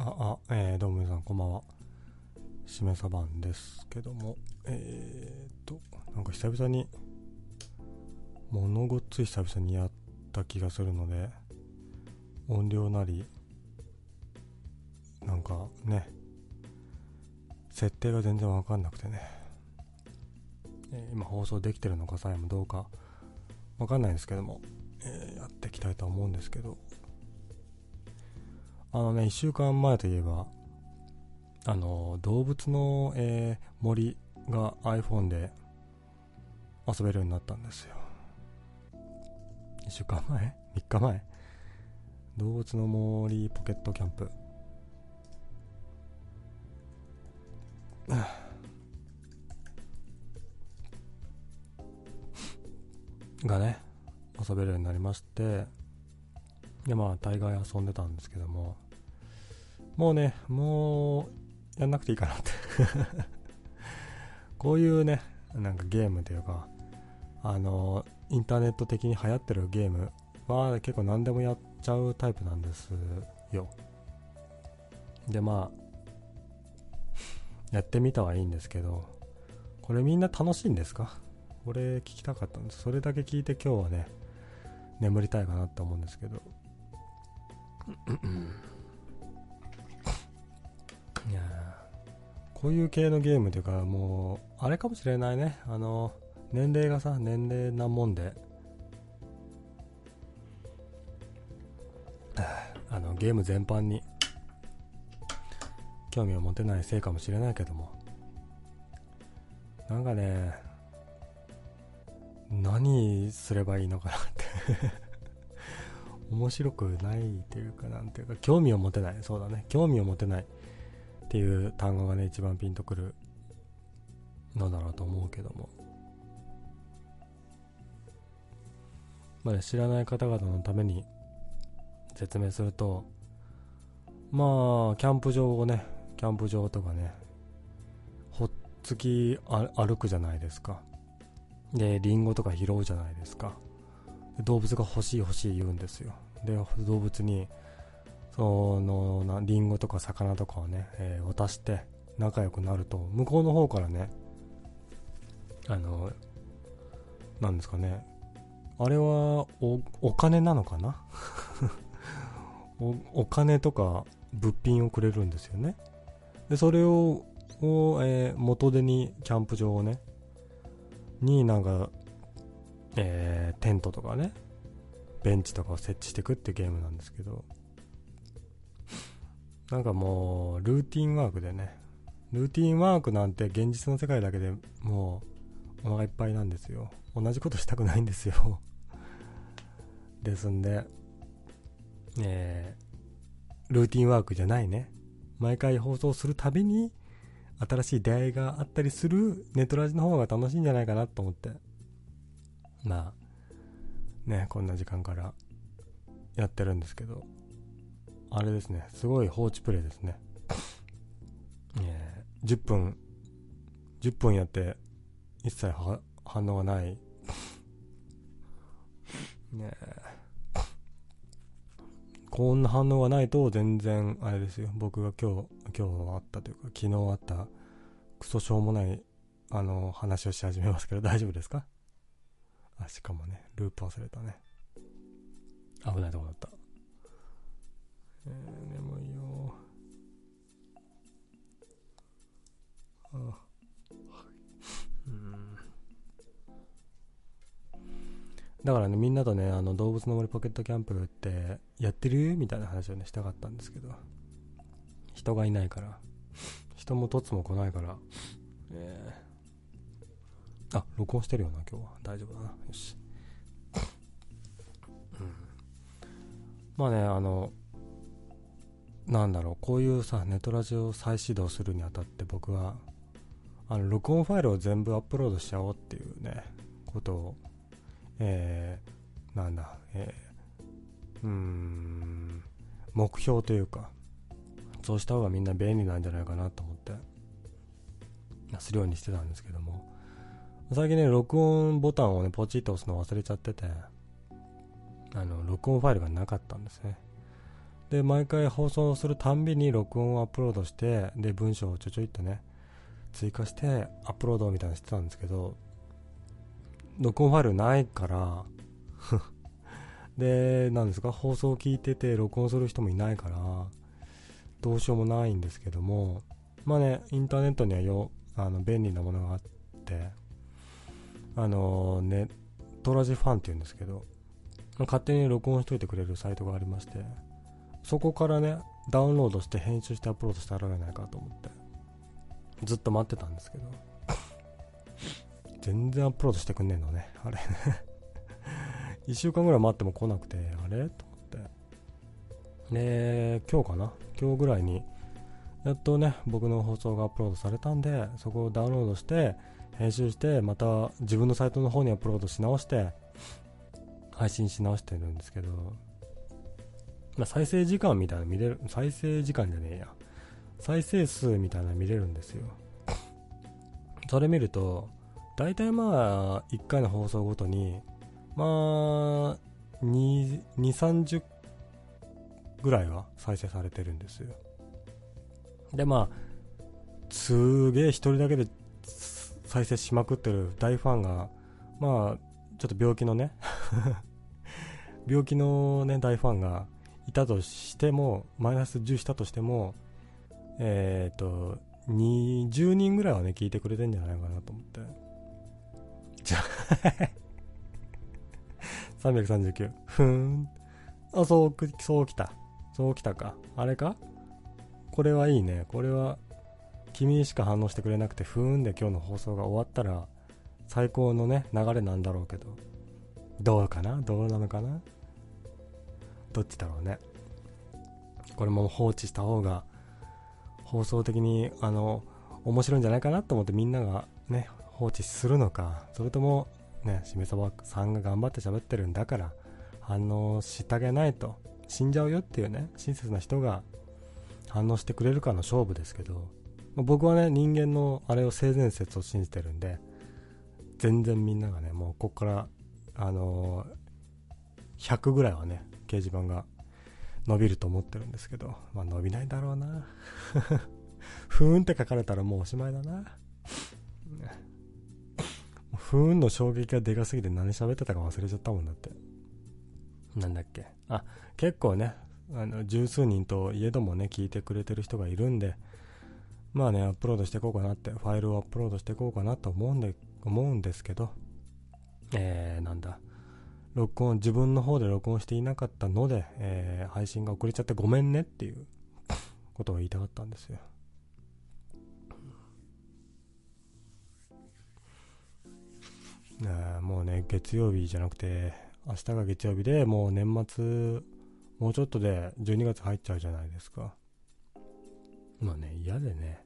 あ、あ、えー、どうも皆さんこんばんは。しめさばんですけども、えーと、なんか久々に、ものごっつい久々にやった気がするので、音量なり、なんかね、設定が全然わかんなくてね、えー今放送できてるのかさえもどうかわかんないんですけども、えーやっていきたいと思うんですけど、あのね、1週間前といえば、あの、動物の、えー森が iPhone で遊べるようになったんですよ。1週間前 ?3 日前？動物の森ポケットキャンプ。がね、遊べるようになりまして、で、まあ、大概遊んでたんですけども、もうね、もう、やんなくていいかなって。こういうね、なんかゲームというか、あの、インターネット的に流行ってるゲームは結構何でもやっちゃうタイプなんですよ。で、まあ、やってみたはいいんですけど、これみんな楽しいんですか？これ聞きたかったんです。それだけ聞いて今日はね、眠りたいかなって思うんですけど。いやこういう系のゲームというか、もう、あれかもしれないね。あの、年齢がさ、年齢なもんで、あの、ゲーム全般に、興味を持てないせいかもしれないけども、なんかね、何すればいいのかなって 面白くないというか、なんていうか、興味を持てない。そうだね。興味を持てないっていう単語がね、一番ピンとくるのだろうと思うけども。まあね、知らない方々のために説明すると、まあ、キャンプ場をね、キャンプ場とかね、ほっつき歩くじゃないですか。で、リンゴとか拾うじゃないですか。動物が欲しい欲しい言うんですよ。で、動物に、その、なリンゴとか魚とかをね、えー渡して仲良くなると、向こうの方からね、あの、なんですかね、あれはお、金なのかな？おお金とか物品をくれるんですよね。で、それを、をえー元手にキャンプ場をね、になんか、えーテントとかね、ベンチとかを設置していくってゲームなんですけど、なんかもう、ルーティンワークでね、ルーティンワークなんて現実の世界だけでもう、お腹いっぱいなんですよ。同じことしたくないんですよ。ですんで、えー、ルーティンワークじゃないね。毎回放送するたびに、新しい出会いがあったりするネトラジの方が楽しいんじゃないかなと思って。まあ、ね、こんな時間からやってるんですけど、あれですね、すごい放置プレイですね。えー10分、10分やって、一切反応がない。ねこんな反応がないと全然あれですよ。僕が今日今日あったというか昨日あったクソしょうもないあの話をし始めますけど大丈夫ですか？あしかもねループ忘れたね。危ないとこだった。えー、眠いよ。あうん。だからね、みんなとね、あの、動物の森ポケットキャンプって、やってる？みたいな話をね、したかったんですけど、人がいないから、人もとつも来ないから、え。ー、あ、録音してるよな、今日は。大丈夫だな。よし。うん。まあね、あの、なんだろう、こういうさ、ネトラジオを再始動するにあたって僕は、あの、録音ファイルを全部アップロードしちゃおうっていうね、ことを、えー、なんだ、えー、うーん、目標というか、そうした方がみんな便利なんじゃないかなと思って、するようにしてたんですけども、最近ね、録音ボタンをね、ポチッと押すの忘れちゃってて、あの、録音ファイルがなかったんですね。で毎回放送するたんびに録音をアップロードしてで文章をちょちょいっとね追加してアップロードみたいなのしてたんですけど録音ファイルないから でなんですか放送を聞いてて録音する人もいないからどうしようもないんですけどもまあねインターネットにはよあの便利なものがあってあのネトラジファンっていうんですけど勝手に録音しといてくれるサイトがありましてそこからねダウンロードして編集してアップロードしてあられないかと思って。ずっと待ってたんですけど。全然アップロードしてくんねえのね。あれ。ね1週間ぐらい待っても来なくてあれ？と思って。で今日かな？今日ぐらいにやっとね僕の放送がアップロードされたんでそこをダウンロードして編集してまた自分のサイトの方にアップロードし直して配信し直してるんですけど、まあ、再生時間みたいな見れる再生時間じゃねえや。再生数みたいな見れるんですよ。それ見ると大体まあ1回の放送ごとにまあ2 30ぐらいは再生されてるんですよ。でまあすげえ1人だけで再生しまくってる大ファンがまあちょっと病気のね 病気のね大ファンがいたとしてもマイナス10したとしてもえっ、ー、と20人ぐらいはね聞いてくれてんじゃないかなと思って。じゃあ339ふーん。あそうそうきた。そうきたか。あれか？これはいいね。これは君にしか反応してくれなくてふーんで今日の放送が終わったら最高のね流れなんだろうけど。どうかな？どうなのかな？どっちだろうね。これも放置した方が放送的にあの面白いんじゃないかなと思ってみんながね放置するのか。それともねしめさばさんが頑張って喋ってるんだから反応してあげないと死んじゃうよっていうね親切な人が反応してくれるかの勝負ですけど、僕はね人間のあれを性善説を信じてるんで全然みんながねもうこっからあのー、100ぐらいはね掲示板が伸びると思ってるんですけど、まあ伸びないだろうな。ふーんって書かれたらもうおしまいだな。ふーんの衝撃がでかすぎて何喋ってたか忘れちゃったもんだって。なんだっけ。あ、結構ね、あの十数人といえどもね、聞いてくれてる人がいるんで、まあね、アップロードしていこうかなって、ファイルをアップロードしていこうかなと思うんで、思うんですけど、えー、なんだ。録音、自分の方で録音していなかったので、えー、配信が遅れちゃってごめんねっていうことを言いたかったんですよ。ねもうね、月曜日じゃなくて、明日が月曜日でもう年末、もうちょっとで12月入っちゃうじゃないですか。まあね、嫌でね、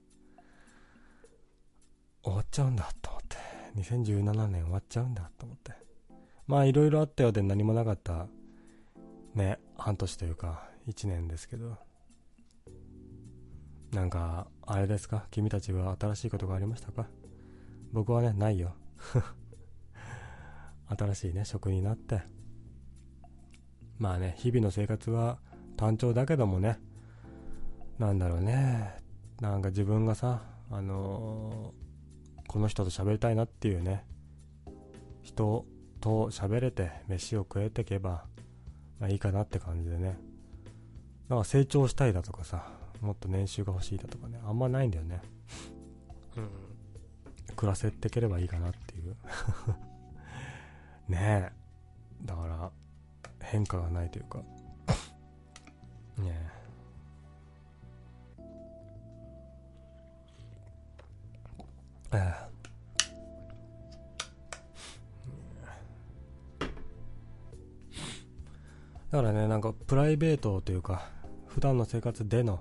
終わっちゃうんだと思って、2017年終わっちゃうんだと思って。まあいろいろあったようで何もなかったね半年というか1年ですけど。なんかあれですか？君たちは新しいことがありましたか？僕はねないよ。新しいね職になって。まあね日々の生活は単調だけどもね。なんだろうね。なんか自分がさあのー、この人と喋りたいなっていうね人と喋れて飯を食えていけば、まあ、いいかなって感じでね。なんか成長したいだとかさもっと年収が欲しいだとかね。あんまないんだよね。うん。暮らせてければいいかなっていう。ねえ。だから変化がないというか。ねえ。ええだからね、なんかプライベートというか、普段の生活での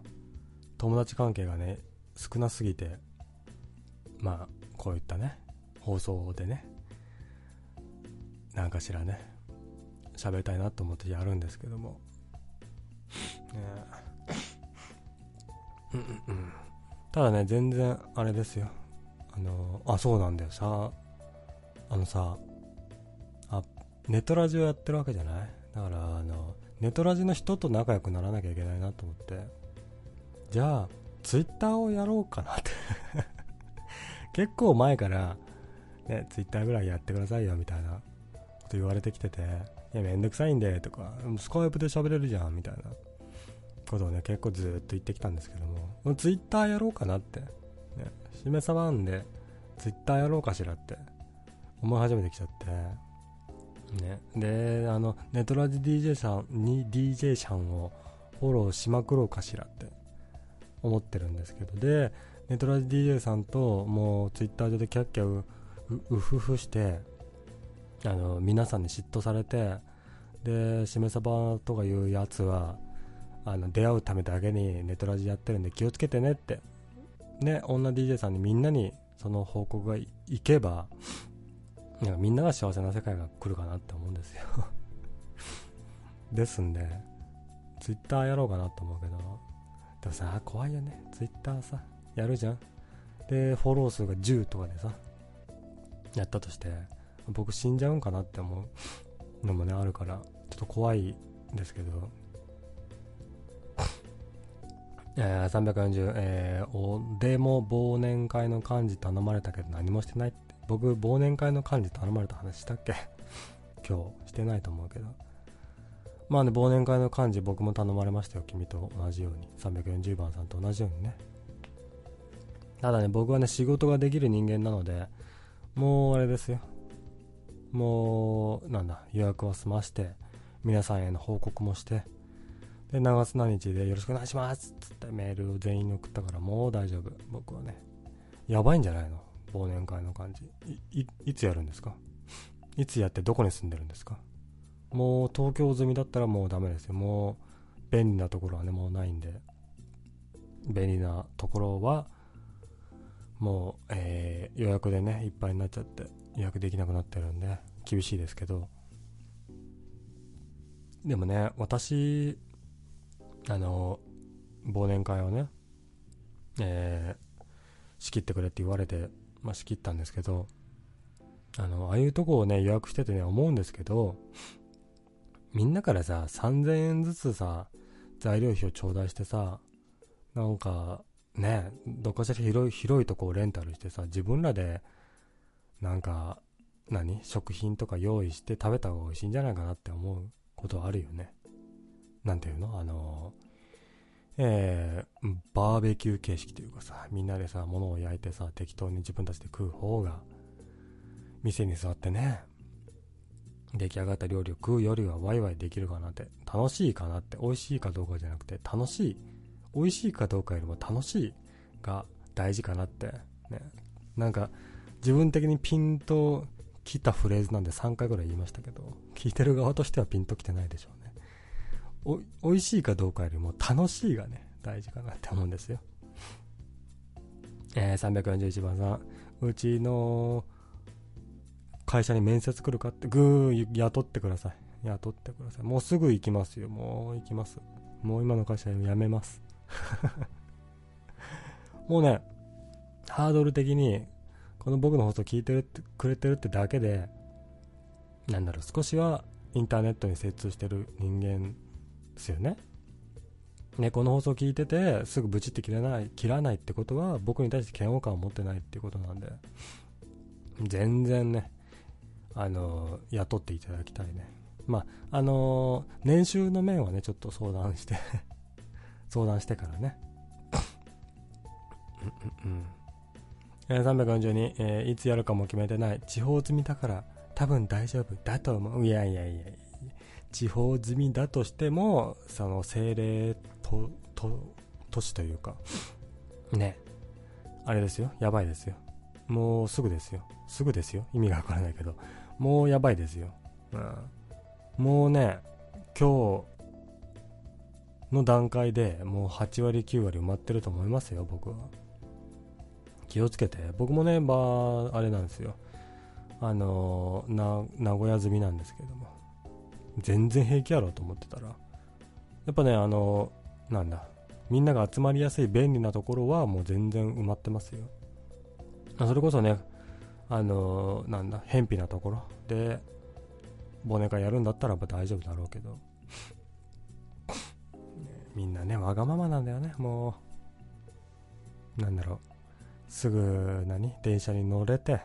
友達関係がね、少なすぎて、まあ、こういったね、放送でね、なんかしらね、喋りたいなと思ってやるんですけども。ねうん。ただね、全然、あれですよ。あの、あ、そうなんだよ。さ、あのさ、あ、ネットラジオやってるわけじゃない？だからあのネトラジの人と仲良くならなきゃいけないなと思って。じゃあツイッターをやろうかなって。結構前からねツイッターぐらいやってくださいよみたいなこと言われてきてて。いやめんどくさいんでとか。スカイプで喋れるじゃんみたいな。ことをね結構ずっと言ってきたんですけども。ツイッターやろうかなって。ねしめさばんでツイッターやろうかしらって。思い始めてきちゃって。ね、であのネトラジ DJ さんに DJ さんをフォローしまくろうかしらって思ってるんですけど。でネトラジ DJ さんともうツイッター上でキャッキャウうふふしてあの皆さんに嫉妬されてでしめさばとかいうやつはあの出会うためだけにネトラジやってるんで気をつけてねって。ね女 DJ さんにみんなにその報告がいけばなんかみんなが幸せな世界が来るかなって思うんですよ ですんで、ツイッターやろうかなと思うけど、でもさ、怖いよね。ツイッターさ、やるじゃん。で、フォロー数が10とかでさ、やったとして、僕死んじゃうんかなって思うのもね、あるから、ちょっと怖いですけど、えー、340、えー、おでも忘年会の幹事頼まれたけど何もしてないっ僕忘年会の幹事頼まれた話したっけ？今日してないと思うけど。まあね忘年会の幹事僕も頼まれましたよ。君と同じように。340番さんと同じようにね。ただね僕はね仕事ができる人間なのでもうあれですよ。もうなんだ予約を済まして皆さんへの報告もしてで長月何日でよろしくお願いしますっつってメールを全員に送ったからもう大丈夫。僕はねやばいんじゃないの？忘年会の感じ。いいつやるんですか？いつやってどこに住んでるんですか？もう東京済みだったらもうダメですよ。もう便利なところはねもうないんで。便利なところはもう、えー、予約でねいっぱいになっちゃって予約できなくなってるんで厳しいですけど。でもね私あの忘年会をねえー、仕切ってくれって言われてまあ、仕切ったんですけど、あの、ああいうとこをね、予約しててね、思うんですけど、みんなからさ、3000円ずつさ、材料費を頂戴してさ、なんか、ね、どっかしら広い、広いとこをレンタルしてさ、自分らで、なんか、何食品とか用意して食べた方が美味しいんじゃないかなって思うことあるよね。なんていうの？あのえー、バーベキュー形式というかさ、みんなでさ、物を焼いてさ、適当に自分たちで食う方が、店に座ってね、出来上がった料理を食うよりはワイワイできるかなって、楽しいかなって、美味しいかどうかじゃなくて、楽しい、美味しいかどうかよりも楽しいが大事かなって、ね、なんか、自分的にピンと来たフレーズなんで3回ぐらい言いましたけど、聞いてる側としてはピンと来てないでしょうね。お、美味しいかどうかよりも楽しいがね、大事かなって思うんですよ。えー、341番さん、うちの会社に面接来るかって、ぐー、雇ってください。雇ってください。もうすぐ行きますよ。もう行きます。もう今の会社辞めます。もうね、ハードル的に、この僕の放送聞いてるってくれてるってだけで、なんだろう、少しはインターネットに精通してる人間ですよね。ね、この放送聞いてて、すぐブチって切らない、切らないってことは、僕に対して嫌悪感を持ってないっていうことなんで、全然ね、あの、雇っていただきたいね。まあ、あのー、年収の面はね、ちょっと相談して 相談してからね。うんうんうん。えー、342、えー、いつやるかも決めてない。地方済みだから、多分大丈夫だと思う。いやいやいやいや地方済みだとしても、その政令と、と、都市というか、ね、あれですよ、やばいですよ。もうすぐですよ。すぐですよ。意味がわからないけど、もうやばいですよ。うん、もうね、今日の段階でもう8割9割埋まってると思いますよ、僕は。気をつけて。僕もね、まあ、あれなんですよ。あのな、名古屋済みなんですけども。全然平気やろと思ってたら、やっぱね、あの、なんだ、みんなが集まりやすい便利なところはもう全然埋まってますよ。それこそね、あの、なんだ、偏僻なところで、忘年会やるんだったら大丈夫だろうけど、みんなね、わがままなんだよね、もう。なんだろう。すぐ、何？電車に乗れて、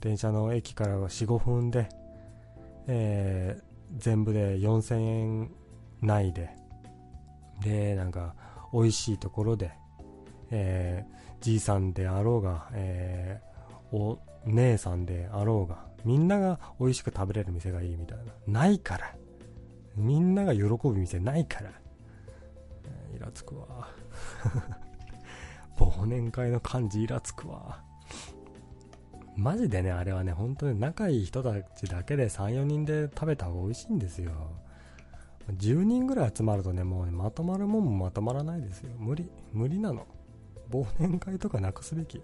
電車の駅からは4、5分で、えー、全部で4000円内で、で、なんか、美味しいところで、えー、じいさんであろうが、えー、お姉さんであろうが、みんなが美味しく食べれる店がいいみたいな。ないから。みんなが喜ぶ店ないから。えー、イラつくわ。忘年会の感じイラつくわ。マジでね、あれはね、本当に仲いい人たちだけで3、4人で食べた方が美味しいんですよ。10人ぐらい集まるとね、もうね、まとまるもんもまとまらないですよ。無理。無理なの。忘年会とかなくすべき。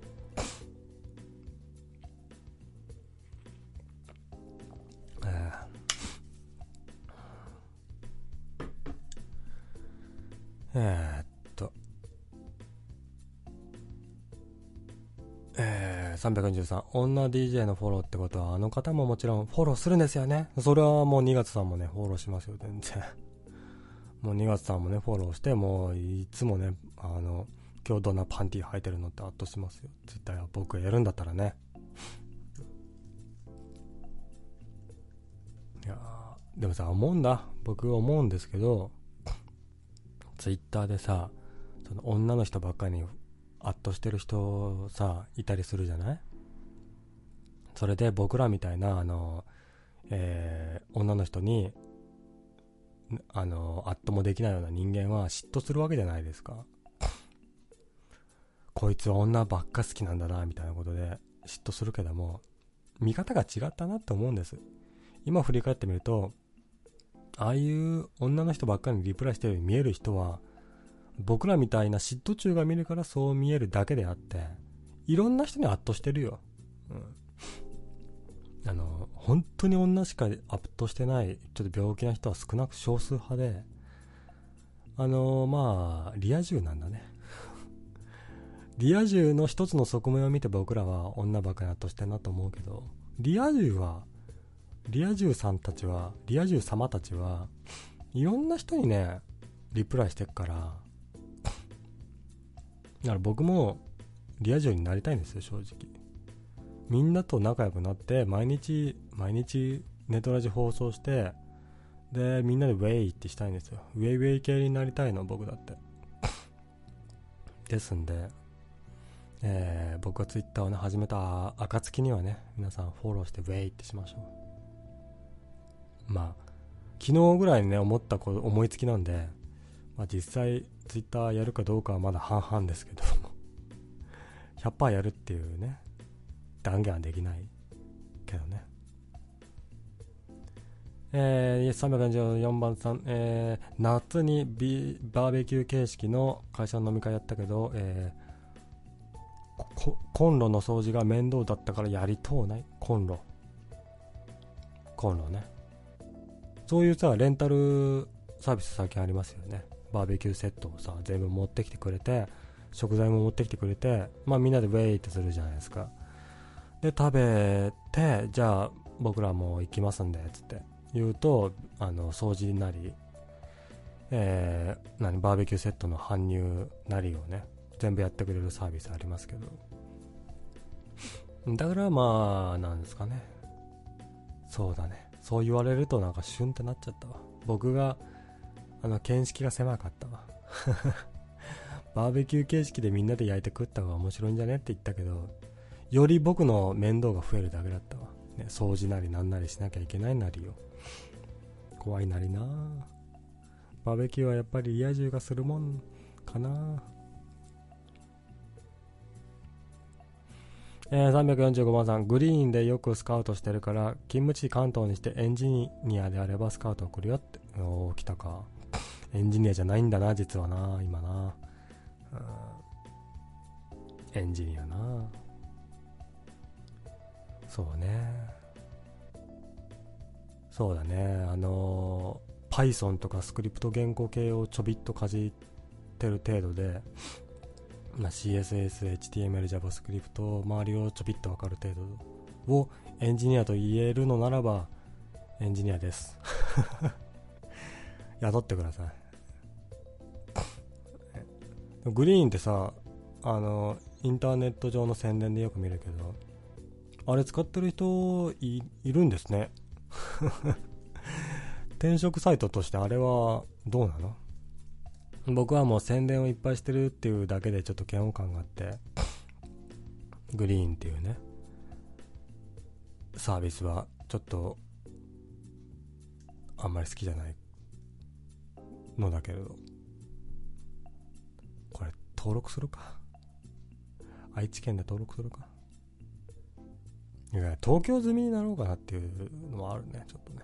えー、っと。えー、343。女 DJ のフォローってことは、あの方ももちろんフォローするんですよね。それはもう2月さんもね、フォローしますよ、全然。もう2月さんもね、フォローして、もういつもね、あの、今日どんなパンティ履いてるのってアッとしますよ。絶対僕やるんだったらね。いやでもさ、思うんだ。僕思うんですけど、ツイッターでさ、その女の人ばっかりにアッとしてる人さ、いたりするじゃない？それで僕らみたいな、あの、えー、女の人に、あの、アットもできないような人間は嫉妬するわけじゃないですか。こいつは女ばっか好きなんだな、みたいなことで嫉妬するけども、見方が違ったなって思うんです。今振り返ってみると、ああいう女の人ばっかりにリプライしてるように見える人は、僕らみたいな嫉妬中が見るからそう見えるだけであって、いろんな人にアッとしてるよ。うん。あの、本当に女しかアッとしてない、ちょっと病気な人は少なく少数派で、あの、まあ、リア充なんだね。リア充の一つの側面を見て僕らは女ばかりアッとしてるなと思うけど、リア充はリア充さんたちは、リア充様たちは、いろんな人にね、リプライしてっから、だから僕もリア充になりたいんですよ、正直。みんなと仲良くなって、毎日、毎日ネトラジ放送して、で、みんなでウェイってしたいんですよ。ウェイウェイ系になりたいの、僕だって。ですんで、えー、僕がツイッターをね、始めた暁にはね、皆さんフォローしてウェイってしましょう。まあ、昨日ぐらいにね、思ったこと思いつきなんで、まあ実際、ツイッターやるかどうかはまだ半々ですけども、100%やるっていうね、断言はできないけどね。えー、344番さん、えー、夏にビバーベキュー形式の会社の飲み会やったけど、えー、コンロの掃除が面倒だったからやりとうない？コンロ。コンロね。そういうさ、レンタルサービス最近ありますよね。バーベキューセットをさ、全部持ってきてくれて、食材も持ってきてくれて、まあみんなでウェイってするじゃないですか。で、食べて、じゃあ僕らも行きますんで、つって言うと、あの、掃除なり、えー、何、バーベキューセットの搬入なりをね、全部やってくれるサービスありますけど。だからまあ、なんですかね。そうだね。そう言われるとなんかシュンってなっちゃったわ。僕が、あの、見識が狭かったわ。バーベキュー形式でみんなで焼いて食った方が面白いんじゃねって言ったけど、より僕の面倒が増えるだけだったわ。ね、掃除なりなんなりしなきゃいけないなりよ。怖いなりなバーベキューはやっぱりリア充がするもんかなえー、345番さん、グリーンでよくスカウトしてるから、勤務地関東にしてエンジニアであればスカウト送るよって。おー、来たか。エンジニアじゃないんだな、実はな、今な。エンジニアな。そうね。そうだね。あのー、Python とかスクリプト言語系をちょびっとかじってる程度で、まあ、CSS、HTML、JavaScript 周りをちょびっとわかる程度をエンジニアと言えるのならばエンジニアです 雇ってくださいグリーンってさあのインターネット上の宣伝でよく見るけどあれ使ってる人いるんですね。転職サイトとしてあれはどうなの？僕はもう宣伝をいっぱいしてるっていうだけでちょっと嫌悪感があってグリーンっていうねサービスはちょっとあんまり好きじゃないのだけれど。登録するか？愛知県で登録するか？いや東京済みになろうかなっていうのもあるねちょっとね。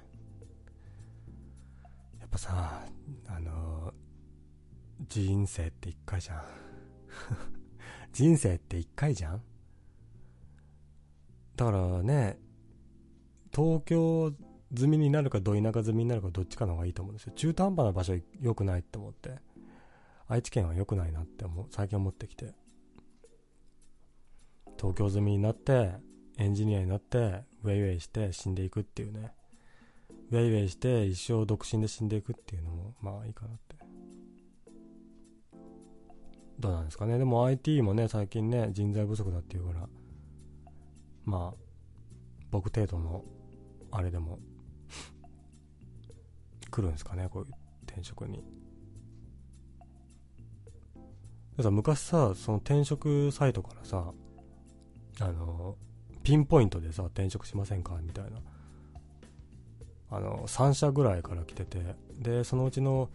やっぱさあの人生って一回じゃん。人生って一回じゃん？だからね東京済みになるかど田舎済みになるかどっちかの方がいいと思うんですよ。中途半端な場所良くないって思って。愛知県は良くないなって思う最近思ってきて。東京済みになってエンジニアになってウェイウェイして死んでいくっていうね。ウェイウェイして一生独身で死んでいくっていうのもまあいいかなって。どうなんですかね。でも IT もね最近ね人材不足だっていうからまあ僕程度のあれでも来るんですかねこういう転職に。でさ昔さその転職サイトからさあのピンポイントでさ転職しませんか？みたいな。あの3社ぐらいから来てて。でそのうちの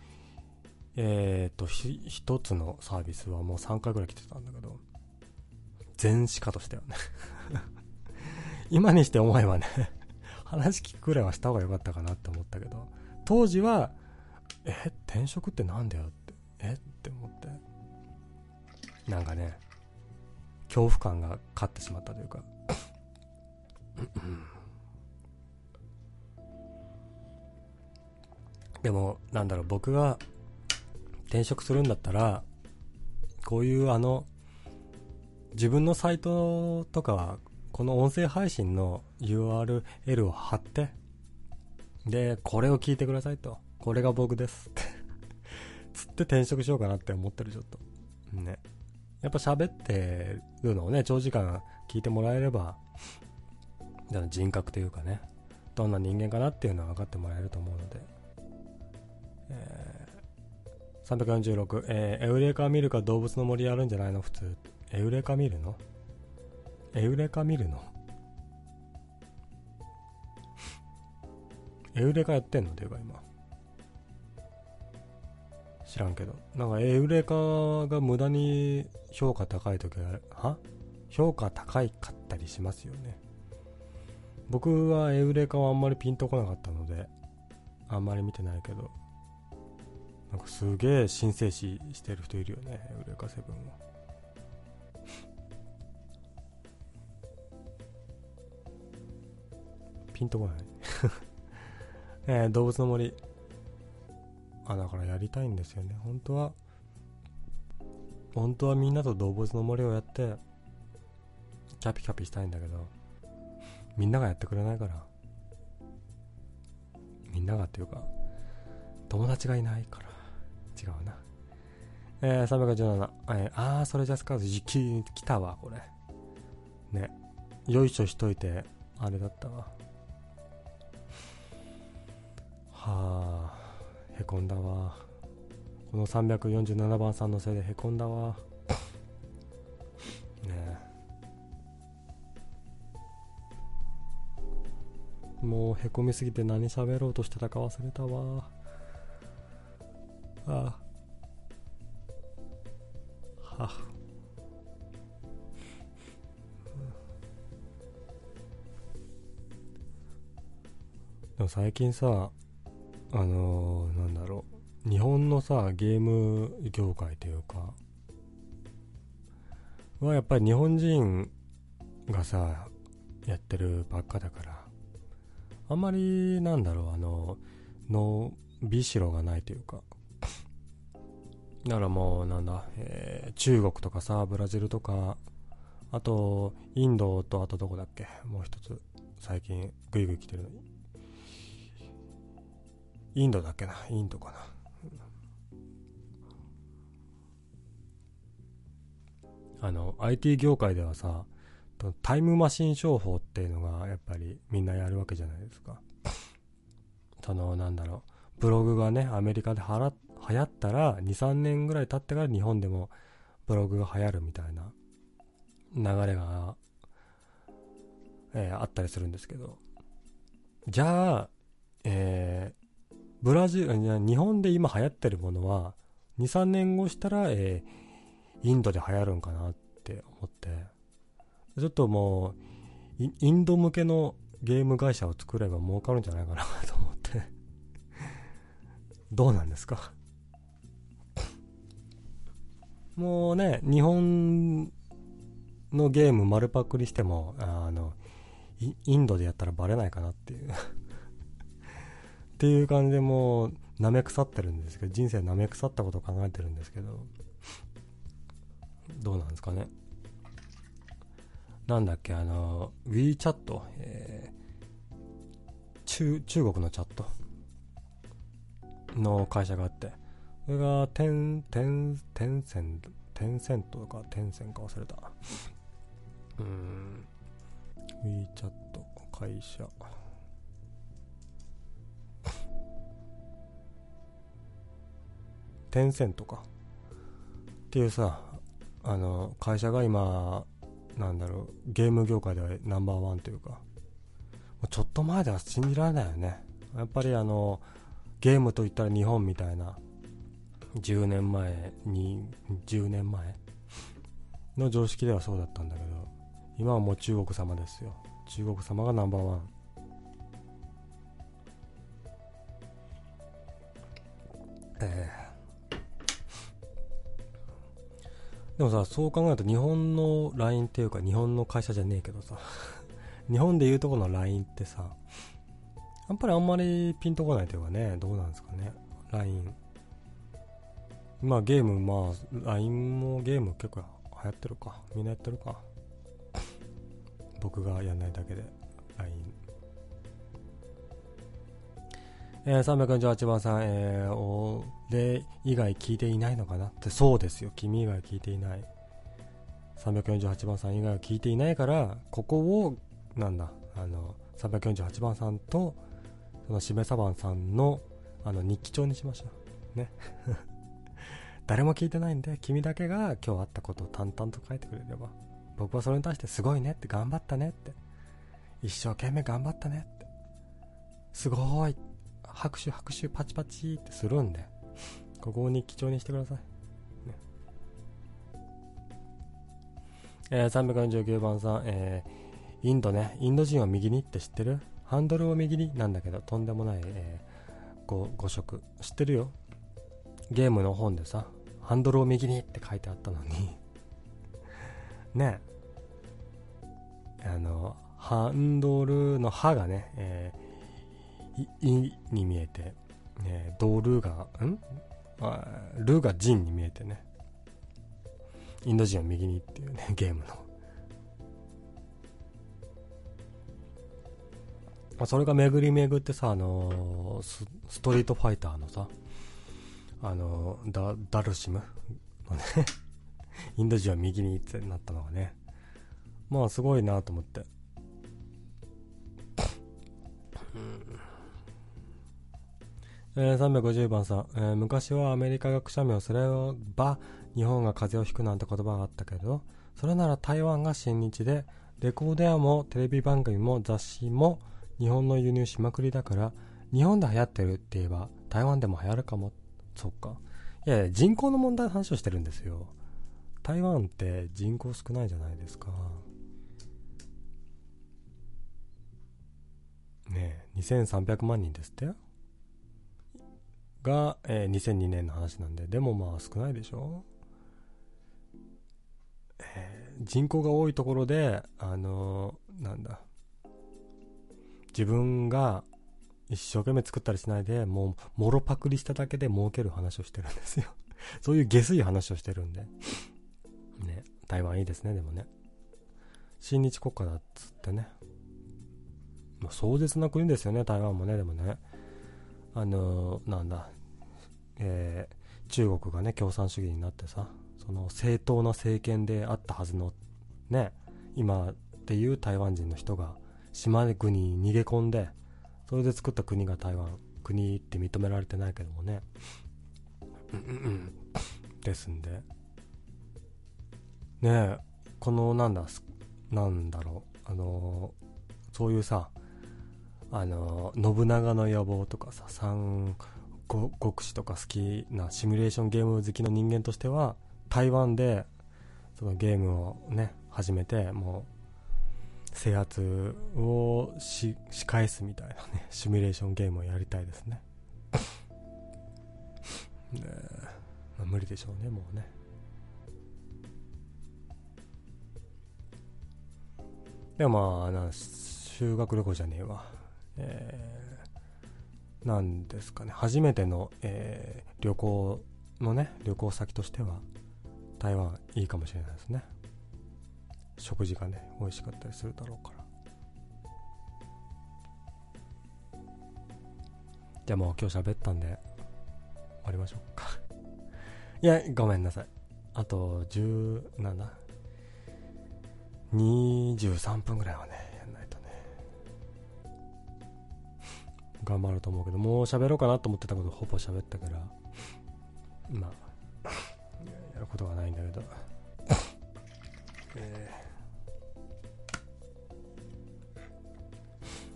えっ、と1つのサービスはもう3回ぐらい来てたんだけど。全死化としたよね。今にして思えばね話聞くくらいはした方が良かったかなって思ったけど。当時はえ転職ってなんだよってえ？って思って。なんかね恐怖感が勝ってしまったというか。でもなんだろう僕が転職するんだったらこういうあの自分のサイトとかはこの音声配信の URL を貼ってでこれを聞いてくださいと。これが僕ですって。つって転職しようかなって思ってるちょっと。ね。やっぱ喋ってるのをね長時間聞いてもらえれば人格というかねどんな人間かなっていうのは分かってもらえると思うので、えー、346、えー、エウレカ見るか動物の森やるんじゃないの？普通。エウレカ見るの？エウレカ見るの？エウレカやってんの？ていうか今知らんけど。なんかエウレカが無駄に評価高い時はは？評価高いかったりしますよね。僕はエウレカはあんまりピンとこなかったのであんまり見てないけど。なんかすげえ申請ししてる人いるよねエウレカセブンは。ピンとこない。えー、動物の森。あだからやりたいんですよね。本当は本当はみんなと動物の森をやってキャピキャピしたいんだけどみんながやってくれないからみんながっていうか友達がいないから違うな。えー、317、えー、ああそれジャスカーズき来たわこれ。ね。よいしょしといてあれだったわ。はあ。へこんだわ。この347番さんのせいでへこんだわ。ねえ。もうへこみすぎて何喋ろうとしてたか忘れたわ。ああ。は。でも最近さあのー、なんだろう。日本のさゲーム業界というかはやっぱり日本人がさやってるばっかだからあんまりなんだろうあのの美白がないというか。だからもうなんだ、えー、中国とかさブラジルとかあとインドとあとどこだっけもう一つ最近グイグイ来てるのに。インドだっけな？インドかな、あの、IT 業界ではさ、タイムマシン商法っていうのがやっぱりみんなやるわけじゃないですか。その、なんだろう、ブログがね、アメリカではら流行ったら、2、3年ぐらい経ってから日本でもブログが流行るみたいな流れが、えー、あったりするんですけど、じゃあ、え、ブラジル、日本で今流行ってるものは、2、3年後したら、えー、インドで流行るんかなって思って、ちょっともう、インド向けのゲーム会社を作れば儲かるんじゃないかなと思って。どうなんですか？もうね、日本のゲーム丸パクリしても、あの、インドでやったらバレないかなっていう。っていう感じでもう、舐め腐ってるんですけど、人生舐め腐ったことを考えてるんですけど、どうなんですかね。なんだっけ、あの、WeChat、えー、中、中国のチャットの会社があって、それが、テン、テン、テンセント、テンセントかテンセンか忘れた。うん。WeChat 会社。テンセントか。っていうさ、あの、会社が今、なんだろう、ゲーム業界ではナンバーワンというか、ちょっと前では信じられないよね。やっぱりあの、ゲームといったら日本みたいな、10年前に、10年前の常識ではそうだったんだけど、今はもう中国様ですよ。中国様がナンバーワン。えー、でもさ、そう考えると日本の LINE っていうか日本の会社じゃねえけどさ、日本でいうとこの LINE ってさ、やっぱりあんまりピンとこないというかね、どうなんですかね、LINE。まあゲーム、まあ LINE もゲーム結構流行ってるか。みんなやってるか。僕がやんないだけで LINE。えー、348番さん、えー、俺以外聞いていないのかな？ってそうですよ。君以外聞いていない。348番さん以外は聞いていないから、ここを、なんだ、あの、348番さんと、そのしめさばんさんの、あの、日記帳にしましょう。ね。誰も聞いてないんで、君だけが今日あったことを淡々と書いてくれれば、僕はそれに対してすごいねって頑張ったねって、一生懸命頑張ったねって、すごい、拍手拍手パチパチってするんで、ここに貴重にしてください。ね。えー、349番さん、えー、インドね、インド人は右にって知ってる？ハンドルを右になんだけど、とんでもない、えー、ご、誤色。知ってるよ。ゲームの本でさ、ハンドルを右にって書いてあったのに。ね。あの、ハンドルの刃がね、えー、い、いに見えて、えー、ドルが、ん？ルがジンに見えてね、インド人は右にっていうね、ゲームのま。それが巡り巡ってさ、あのー、ストリートファイターのさ、あの、ダ、ダルシムのね インド人は右にってなったのがね、まあすごいなと思って。えー、350番さん、えー、昔はアメリカがくしゃみをすれば日本が風邪をひくなんて言葉があったけど、それなら台湾が親日で、レコード屋もテレビ番組も雑誌も日本の輸入しまくりだから、日本で流行ってるって言えば台湾でも流行るかもそっか。いやいや、人口の問題の話をしてるんですよ。台湾って人口少ないじゃないですか。ねえ、2300万人ですってが、えー、2002年の話なんで、でもまあ少ないでしょ？えー、人口が多いところで、あのー、なんだ、自分が一生懸命作ったりしないで、もう、もろパクリしただけで儲ける話をしてるんですよ そういう下水話をしてるんで。ね、台湾いいですね、でもね。親日国家だっつってね。まあ、壮絶な国ですよね、台湾もね、でもね。あのー、なんだ、えー、中国がね、共産主義になってさ、その正当な政権であったはずのね今っていう台湾人の人が島国に逃げ込んでそれで作った国が台湾国って認められてないけどもね。ですんで。ねえこのなんだなんだろう。あのそういうさあの信長の野望とかさ三国志とか好きなシミュレーションゲーム好きの人間としては台湾でそのゲームをね始めてもう制圧をし返すみたいなね シミュレーションゲームをやりたいですね。ねまあ、無理でしょうねもうね。でもまあな修学旅行じゃねえわ。えー、なんですかね。初めての、えー、旅行のね旅行先としては台湾いいかもしれないですね。食事がね美味しかったりするだろうから。じゃあもう今日喋ったんで終わりましょうか。いやごめんなさい。あと10なんだ23分ぐらいはね頑張ると思うけどもう喋ろうかなと思ってたことほぼ喋ったからまあやることがないんだけど。えー。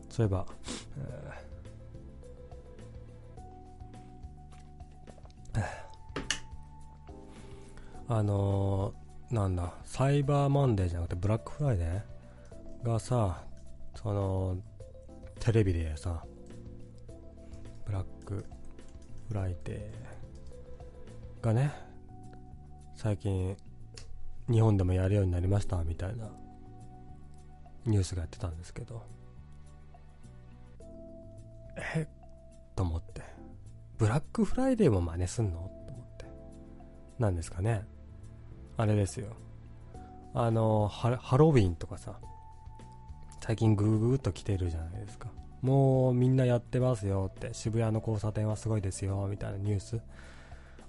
そういえば、えー、あのー、なんだ、サイバーマンデーじゃなくてブラックフライデーがさ、その、テレビでさ、ックフライデーがね、最近、日本でもやるようになりましたみたいなニュースがやってたんですけど、えと思って。ブラックフライデーも真似すんの？と思って。なんですかね。あれですよ。あの、ハロウィンとかさ、最近グーグーっと来てるじゃないですか。もうみんなやってますよって、渋谷の交差点はすごいですよ、みたいなニュース、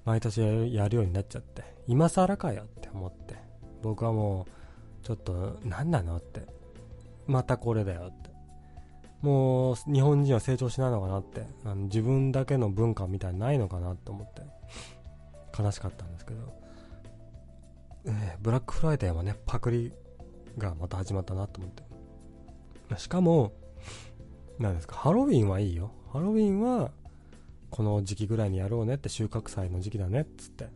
毎年やるようになっちゃって、今更かよって思って、僕はもう、ちょっと、何なのって、またこれだよって。もう日本人は成長しないのかなってあの自分だけの文化みたいにないのかなと思って悲しかったんですけど、え、ブラックフライデーはねパクリがまた始まったなと思ってしかも何ですか？ハロウィンはいいよハロウィンはこの時期ぐらいにやろうねって収穫祭の時期だねっつって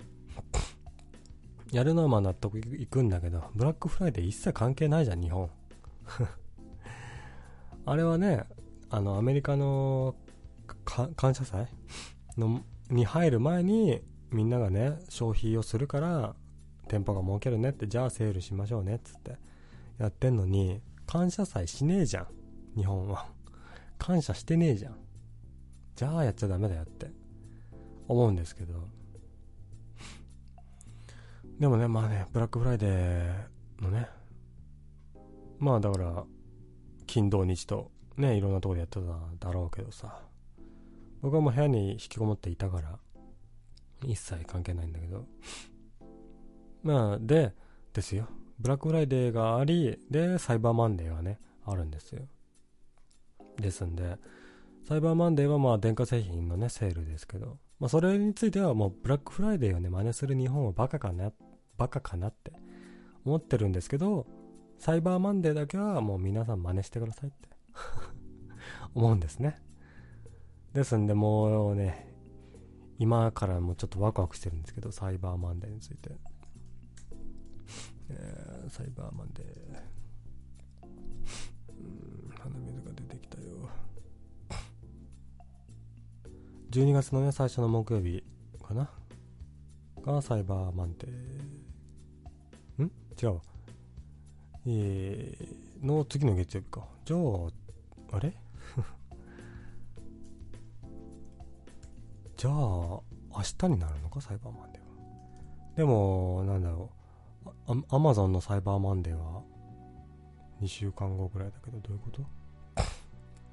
やるのはまあ納得いくんだけどブラックフライデー一切関係ないじゃん日本 あれはね、あの、アメリカの感謝祭のに入る前に、みんながね、消費をするから、店舗が儲けるねって、じゃあセールしましょうねっつってやってんのに、感謝祭しねえじゃん。日本は。感謝してねえじゃん。じゃあやっちゃダメだよって。思うんですけど。でもね、まあね、ブラックフライデーのね、まあだから、金土日とねいろんなとこでやってただろうけどさ。僕はもう部屋に引きこもっていたから一切関係ないんだけど。まあでですよ。ブラックフライデーがありでサイバーマンデーがねあるんですよ。ですんでサイバーマンデーはまあ電化製品のねセールですけどまあそれについてはもうブラックフライデーをね真似する日本はバカかなバカかなって思ってるんですけどサイバーマンデーだけはもう皆さん真似してくださいって 思うんですね。ですんでもうね、今からもちょっとワクワクしてるんですけど、サイバーマンデーについて。えー、サイバーマンデー。12月のね、最初の木曜日かな？がサイバーマンデー。ん？違う。えー、の次の月曜日か。じゃあ、あれ？じゃあ、明日になるのか、サイバーマンデーは。でも、なんだろう。アマゾンのサイバーマンデーは2週間後ぐらいだけど、どういうこと？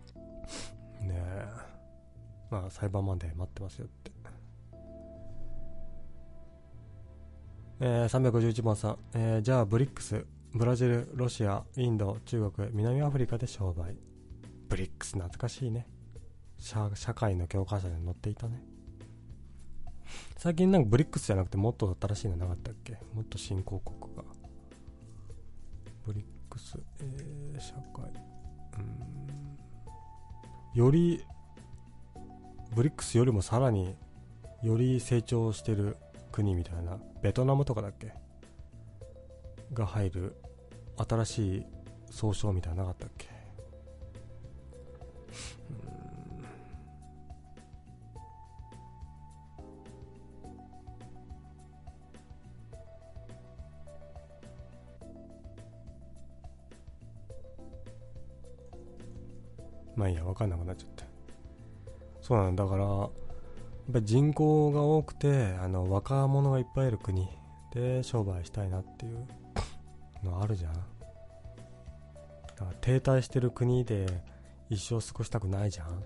ねえ。まあ、サイバーマンデー待ってますよって。えー、351番さん、えー、じゃあ BRICS。ブラジルロシアインド中国南アフリカで商売。 BRICS 懐かしいね。社社会の教科書に載っていたね。最近なんか BRICS じゃなくてもっと新しいのなかったっけ？もっと新興国が。ブリックス、えー、社会。うん。よりブリックスよりもさらにより成長してる国みたいなベトナムとかだっけ？が入る新しい総称みたいななかったっけ？まあいいや、わかんなくなっちゃって。そうなんだ、から、やっぱり人口が多くて、あの、若者がいっぱいいる国で商売したいなっていうのあるじゃん。だから停滞してる国で一生過ごしたくないじゃん。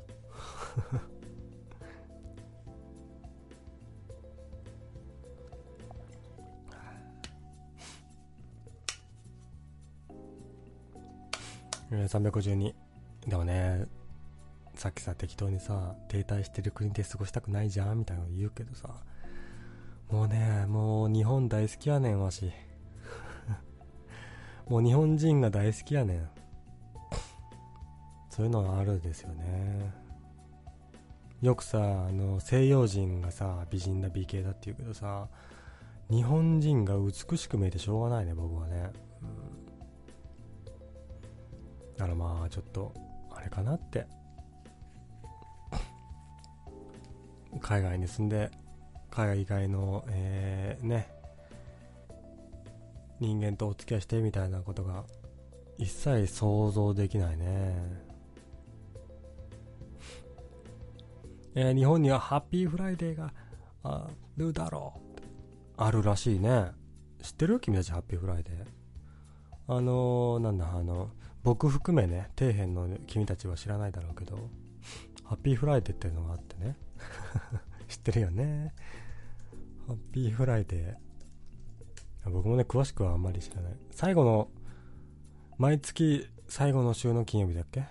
352でもね、さっきさ、適当にさ、停滞してる国で過ごしたくないじゃんみたいなの言うけどさ、もうね、もう日本大好きやねん、わし。もう日本人が大好きやねん。そういうのがあるんですよね。よくさ、あの、西洋人がさ、美人だ美形だって言うけどさ、日本人が美しく見えてしょうがないね、僕はね。うん、だからまあ、ちょっとあ、れかなって海外に住んで海外以外の、えー、ね人間とお付き合いしてみたいなことが一切想像できないね、えー、日本にはハッピーフライデーがあるだろう。あるらしいね。知ってる君たちハッピーフライデーあのー、なんだあの僕含めね、底辺の君たちは知らないだろうけど、ハッピーフライデーっていうのがあってね。知ってるよね。ハッピーフライデー。僕もね、詳しくはあんまり知らない。最後の、毎月最後の週の金曜日だっけ？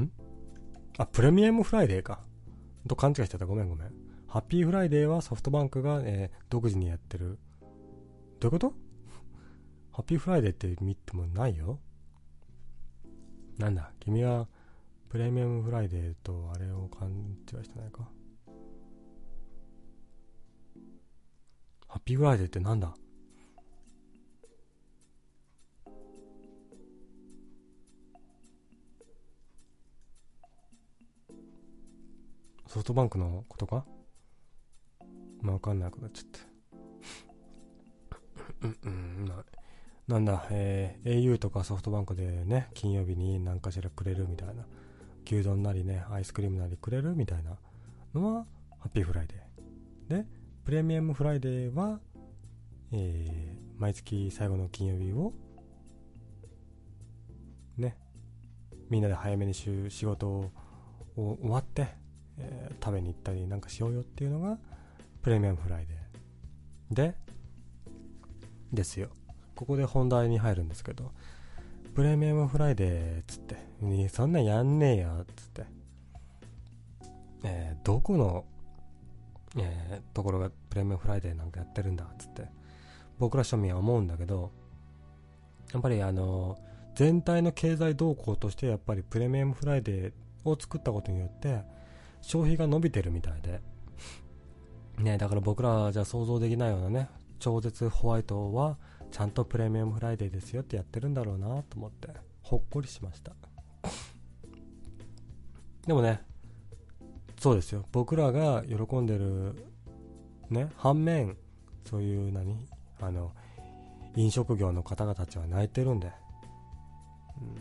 ん？あ、プレミアムフライデーか。と勘違いしてた。ごめんごめん。ハッピーフライデーはソフトバンクが、えー、独自にやってる。どういうこと？ハッピーフライデーって見てもないよ。なんだ、君はプレミアムフライデーとあれを勘違いしてないか？ハッピーフライデーってなんだ？ソフトバンクのことか？まあ、わかんなくなっちゃった。うんうんな、なんだ、えー、au とかソフトバンクでね、金曜日に何かしらくれるみたいな、牛丼なりね、アイスクリームなりくれるみたいなのは、ハッピーフライデー。で、プレミアムフライデーは、えー、毎月最後の金曜日を、ね、みんなで早めに仕事を終わって、えー、食べに行ったりなんかしようよっていうのが、プレミアムフライデー。で、ですよ。ここで本題に入るんですけど、プレミアムフライデーっつって、そんなんやんねえよっつって、えー、どこの、えー、ところがプレミアムフライデーなんかやってるんだっつって、僕ら庶民は思うんだけど、やっぱりあの、全体の経済動向としてやっぱりプレミアムフライデーを作ったことによって消費が伸びてるみたいで。ね、だから僕らじゃ想像できないようなね、超絶ホワイトはちゃんとプレミアムフライデーですよってやってるんだろうなと思って、ほっこりしました。でもね、そうですよ。僕らが喜んでる、ね、反面、そういう何あの、飲食業の方々たちは泣いてるんで。うん、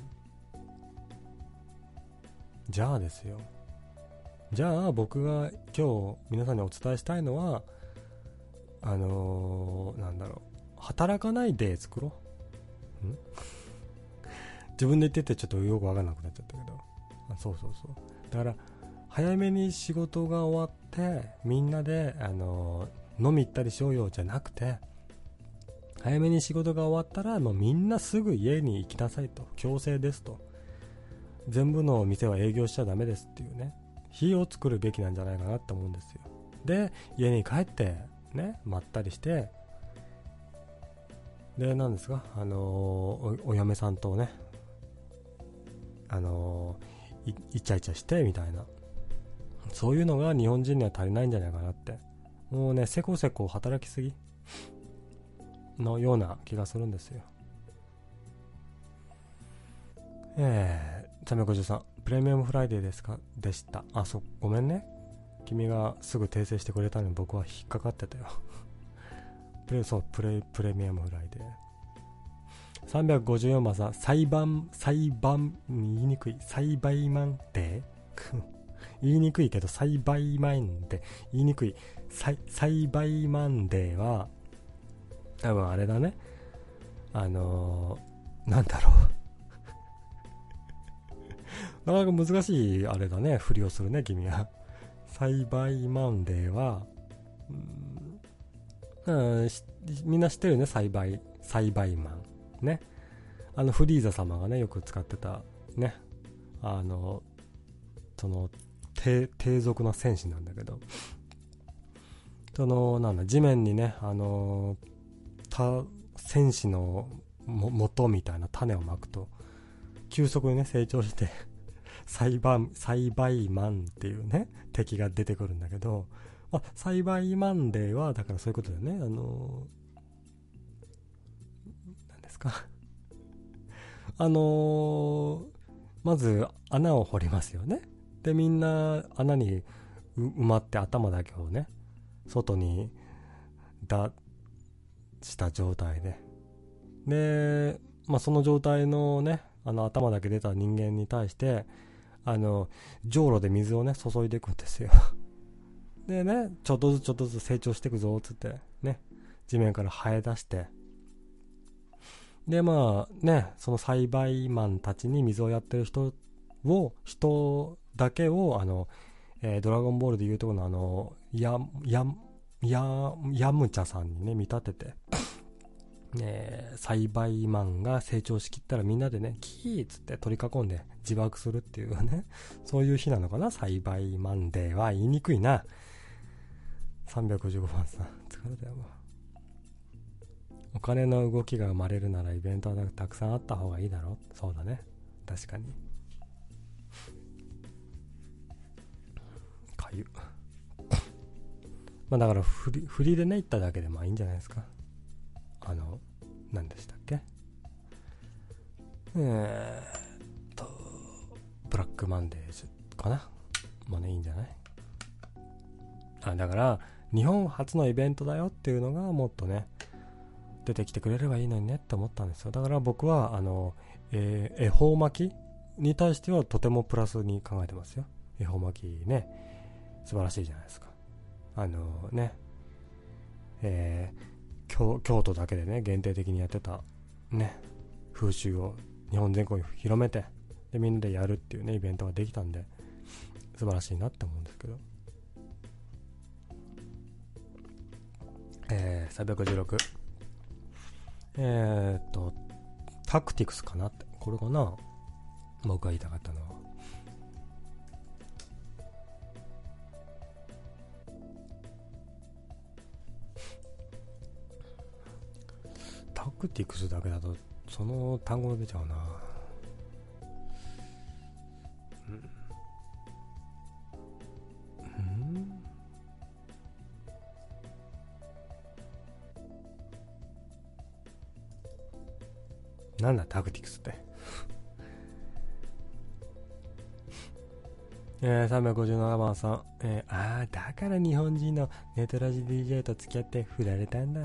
じゃあですよ。じゃあ僕が今日皆さんにお伝えしたいのはあのー、なんだろう働かないで作ろう。ん？自分で言っててちょっとよくわかんなくなっちゃったけど。あそうそうそう。だから早めに仕事が終わってみんなであの飲み行ったりしようよじゃなくて早めに仕事が終わったらもうみんなすぐ家に行きなさいと。強制ですと。全部の店は営業しちゃダメですっていうね。日を作るべきなんじゃないかなって思うんですよ。で家に帰ってねまったりしてで何ですかあのおお嫁さんとねあのいイチャイチャしてみたいな。そういうのが日本人には足りないんじゃないかなって。もうねせこせこ働きすぎのような気がするんですよ。えー、353プレミアムフライデーですか？でした。あそごめんね。君がすぐ訂正してくれたのに僕は引っかかってたよ。プレそうプレプレミアムフライデー。354番さん裁判裁判言いにくい。サイバーマンデー言いにくいけど栽培マンデー言いにくい。栽培マンデーは多分あれだね。あのー、なんだろう。なかなか難しいあれだね。ふりをするね君は。栽培マンデーは、うん、うん、みんな知ってるよね栽培栽培マン。ね。あのフリーザ様がねよく使ってたね。あのその低俗な戦士なんだけど。そのなんだ地面にねあのた戦士のも元みたいな種をまくと急速にね成長して 栽培栽培マンっていうね敵が出てくるんだけど、あ、栽培マンデーはだからそういうことだよね。あの何ですか。あのー、まず穴を掘りますよね。でみんな穴に埋まって頭だけをね外に出した状態で。で、まあ、その状態のねあの頭だけ出た人間に対してあのじょうろで水をね注いでいくんですよ。でねちょっとずつちょっとずつ成長していくぞつってね地面から生え出してでまあねその栽培マンたちに水をやってる人を人だけをあの、えー、ドラゴンボールでいうとこのあのやややヤムチャさんにね見立ててえー、栽培マンが成長しきったらみんなでね、キーっつって取り囲んで自爆するっていうね、そういう日なのかな栽培マンデーは言いにくいな。355番さん、疲れたよ、も。お金の動きが生まれるならイベントはたくさんあった方がいいだろうそうだね。確かに。かゆ。まあだから振り、振りでね、行っただけでまあいいんじゃないですか。あの、何でしたっけ？えー、と、ブラックマンデーズかなもうね、いいんじゃない？あ、だから、日本初のイベントだよっていうのがもっとね、出てきてくれればいいのにねって思ったんですよ。だから僕は、あの、えー、恵方巻きに対してはとてもプラスに考えてますよ。恵方巻きね、素晴らしいじゃないですか。あのね、えー、京京都だけでね限定的にやってたね風習を日本全国に広めてでみんなでやるっていうねイベントができたんで素晴らしいなって思うんですけどえー、316えー、っとタクティクスかなって。これかな？僕が言いたかったのは。タクティクスだけだとその単語が出ちゃうな。なんだタクティクスってえー、357番さん、えー、ああ、だから日本人のネトラジ DJ と付き合って振られたんだ。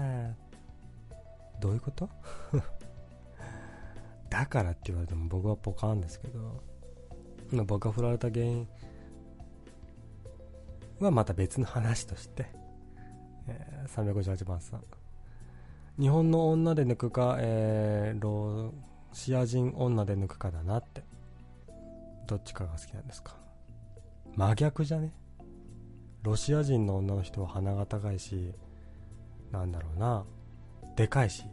どういうこと？だからって言われても僕はポカーンですけど、僕が振られた原因はまた別の話として、えー、358番さん。日本の女で抜くか、えー、ロシア人女で抜くかだなって。どっちかが好きなんですか？真逆じゃね？ロシア人の女の人は鼻が高いしなんだろうな。でかいし。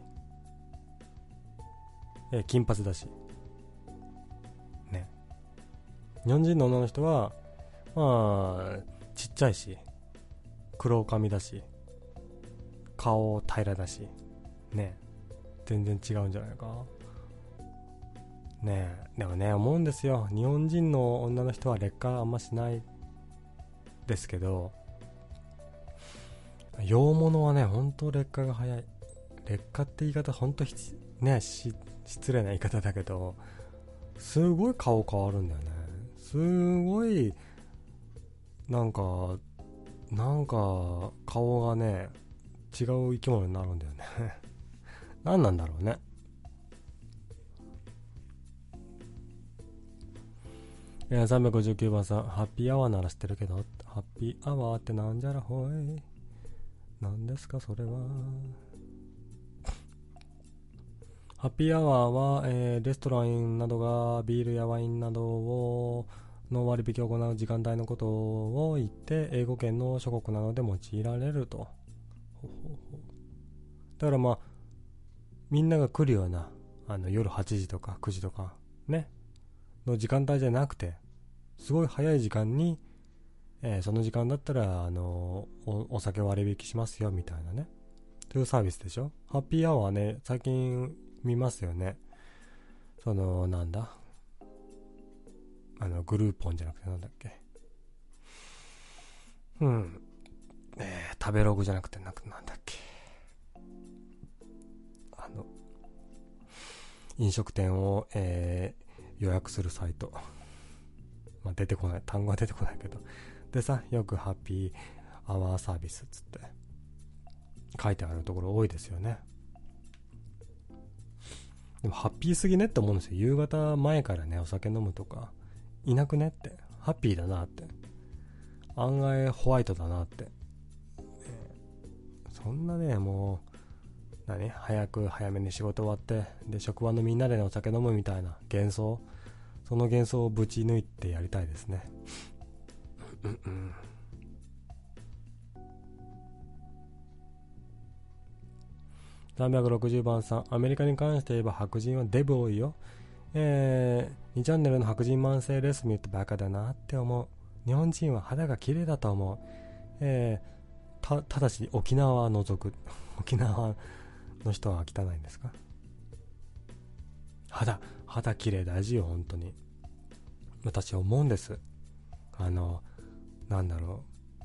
え金髪だし。ね。日本人の女の人はまあちっちゃいし黒髪だし顔平らだし。ね全然違うんじゃないか。ねえでもね思うんですよ。日本人の女の人は劣化あんましないですけど洋物はね本当劣化が早い。劣化って言い方本当ね失礼な言い方だけどすごい顔変わるんだよね。すごいなんかなんか顔がね違う生き物になるんだよね。何なんだろうねえー、359番さん、ハッピーアワーなら知ってるけど、ハッピーアワーってなんじゃらほい。何ですか、それは。ハッピーアワーは、えー、レストランなどがビールやワインなどをの割引を行う時間帯のことを言って英語圏の諸国などで用いられるとほほほだからまあみんなが来るようなあの夜8時とか9時とかねの時間帯じゃなくてすごい早い時間に、えー、その時間だったらあのお酒割引しますよみたいなねというサービスでしょ？ハッピーアワーね最近見ますよねそのなんだ？あの、グルーポンじゃなくてなんだっけ？うん。えー、食べログじゃなくてなんだっけ？飲食店を、えー、予約するサイト。まあ、出てこない。単語は出てこないけど。でさ、よくハッピーアワーサービスつって書いてあるところ多いですよね。でもハッピーすぎねって思うんですよ。夕方前からね、お酒飲むとか、いなくねって。ハッピーだなって。案外ホワイトだなって。そんなね、もう、何？早く早めに仕事終わって、で、職場のみんなで、お酒飲むみたいな幻想？その幻想をぶち抜いてやりたいですね。うんうん。360番さん、アメリカに関して言えば白人はデブ多いよ。えー、2チャンネルの白人慢性レース見るとバカだなって思う。日本人は肌が綺麗だと思う。えー、た、ただし沖縄は除く。沖縄の人は汚いんですか？肌、肌綺麗大事よ、本当に。私思うんです。あの、なんだろう。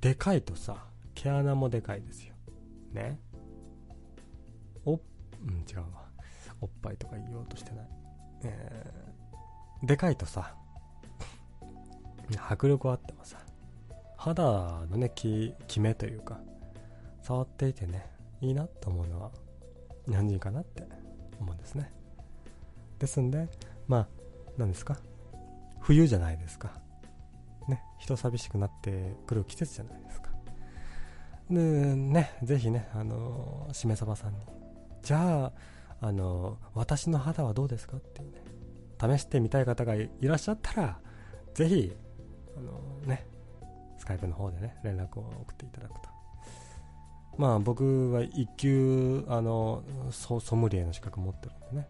でかいとさ、毛穴もでかいですよ。ね？お、うん、違うわ。おっぱいとか言おうとしてない。えー、でかいとさ、迫力あってもさ、肌のね、き、きめというか、触っていてね、いいなと思うのは、日本人かなって思うんですね。ですんで、まあ、何ですか？冬じゃないですか。ね、人寂しくなってくる季節じゃないですか。で、ね、ぜひね、あの、しめさばさんに、じゃあ、あの私の肌はどうですかっていうね試してみたい方がいらっしゃったらぜひあのねスカイプの方でね連絡を送っていただくとまあ僕は1級あのソムリエの資格持ってるんでね。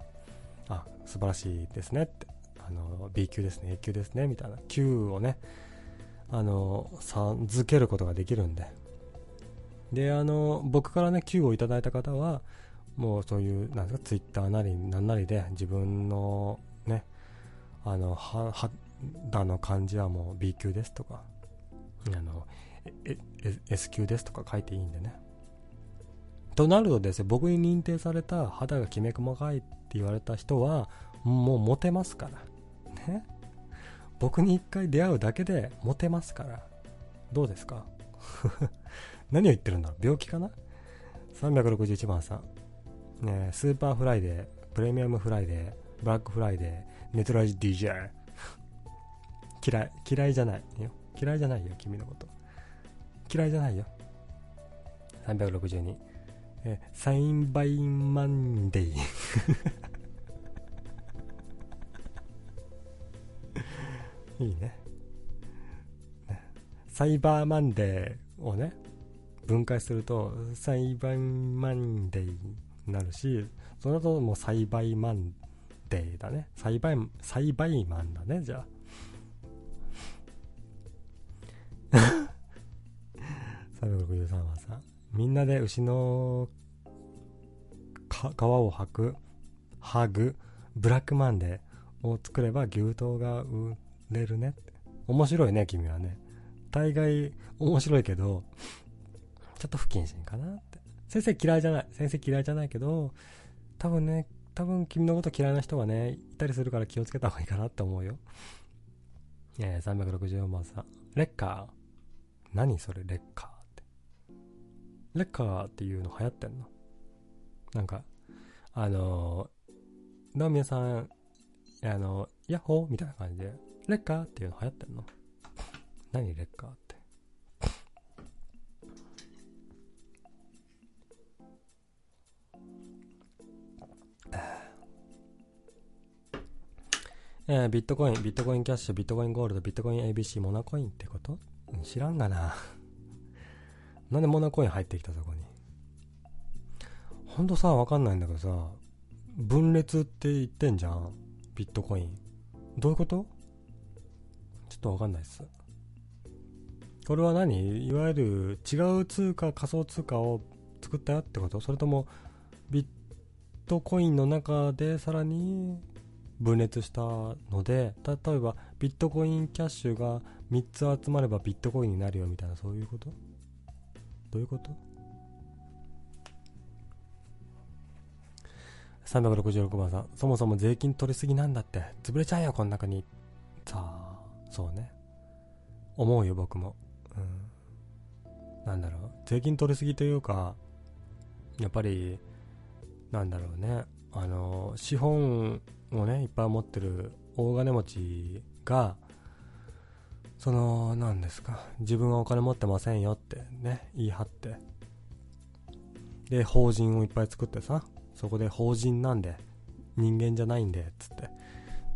あ素晴らしいですねって。あの B 級ですね A 級ですねみたいな。級をねあの授けることができるんで。であの僕からね級をいただいた方はもうそういう、なんですか、ツイッターなり、なんなりで、自分のね、あの、肌の感じはもう B 級ですとか、あの、S 級ですとか書いていいんでね。となるとですね、僕に認定された肌がきめ細かいって言われた人は、もうモテますから。ね。僕に一回出会うだけでモテますから。どうですか？何を言ってるんだろう？病気かな ?361 番さん。ね、スーパーフライデー、プレミアムフライデー、ブラックフライデー、ネトラジ DJ。嫌い、嫌いじゃないよ。嫌いじゃないよ、君のこと。嫌いじゃないよ。362。え、サインバインマンデー。いいね。サイバーマンデーをね、分解すると、サイバーマンデーになるし、その後もうサイバイマンデーだね。サイバイ、サイバイマンだね、じゃあ。363はさん、みんなで牛の皮を剥く、剥ぐ、ブラックマンデーを作れば牛刀が売れるねって。面白いね、君はね。大概面白いけど、ちょっと不謹慎かなって。先生嫌いじゃない。先生嫌いじゃないけど、多分ね、多分君のこと嫌いな人がね、いたりするから気をつけた方がいいかなって思うよ。えー、364番さん。レッカー。何それ、レッカー。レッカーっていうの流行ってんの？なんか、あのー、の皆さん、あの、ヤッホーみたいな感じで、レッカーっていうの流行ってんの？何レッカーって？えー、ビットコイン、ビットコインキャッシュ、ビットコインゴールド、ビットコイン ABC、モナコインってこと？知らんがな。なんでモナコイン入ってきたそこに？ほんとさ、わかんないんだけどさ、分裂って言ってんじゃん。ビットコイン。どういうこと？ちょっとわかんないっす。これは何？いわゆる違う通貨、仮想通貨を作ったよってこと？それとも、ビットコインの中でさらに分裂したので、例えばビットコインキャッシュが3つ集まればビットコインになるよみたいなそういうこと？どういうこと？366番さん、そもそも税金取りすぎなんだって、潰れちゃうよ、この中に。さあ、そうね。思うよ、僕も。うん。なんだろう、税金取りすぎというか、やっぱり、なんだろうね、あの、資本をね、いっぱい持ってる大金持ちが、その、何ですか、自分はお金持ってませんよってね、言い張って、で、法人をいっぱい作ってさ、そこで法人なんで、人間じゃないんで、つって、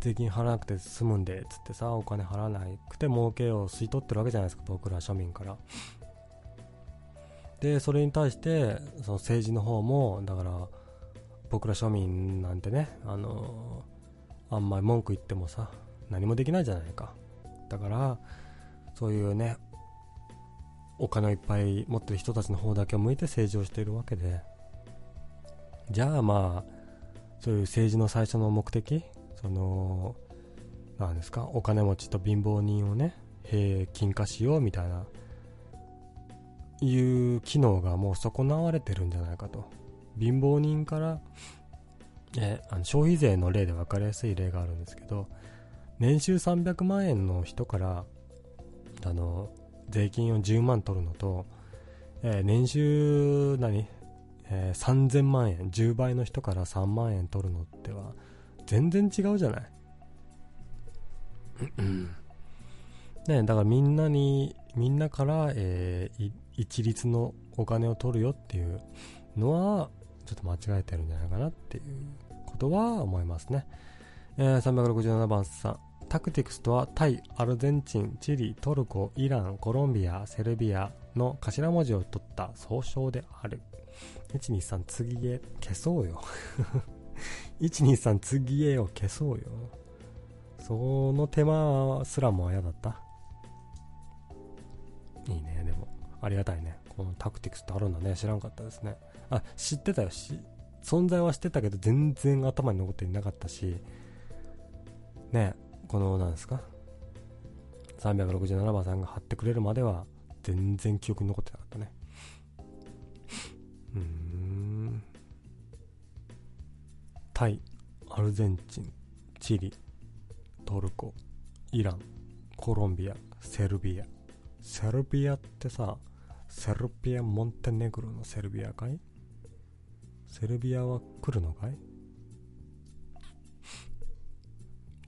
税金払わなくて済むんで、つってさ、お金払わなくて儲けを吸い取ってるわけじゃないですか、僕ら庶民から。で、それに対して、その政治の方も、だから、僕ら庶民なんてね、あのー、あんまり文句言ってもさ、何もできないじゃないか。だから、そういうね、お金をいっぱい持ってる人たちの方だけを向いて政治をしているわけで、じゃあまあそういう政治の最初の目的そのなんですかお金持ちと貧乏人をね平均化しようみたいないう機能がもう損なわれてるんじゃないかと。貧乏人からえあの消費税の例で分かりやすい例があるんですけど年収300万円の人からあの税金を10万取るのと、えー、年収何えー、3000万円10倍の人から3万円取るのっては全然違うじゃない。ねだからみんなにみんなから、えー、一律のお金を取るよっていうのはちょっと間違えてるんじゃないかなっていうことは思いますね、えー、367番さん。タクティクスとはタイ、アルゼンチン、チリ、トルコ、イラン、コロンビア、セルビアの頭文字を取った総称である。123次へ消そうよ。123次へを消そうよ。その手間すらも嫌だった。いいねでも。ありがたいね。このタクティクスってあるんだね。知らんかったですね。あ知ってたよ。し存在は知ってたけど全然頭に残っていなかったし。このなんですか？367番さんが貼ってくれるまでは全然記憶に残ってなかったね。うん。タイアルゼンチンチリトルコイランコロンビアセルビア。セルビアってさセルビアモンテネグロのセルビアかい？セルビアは来るのかい？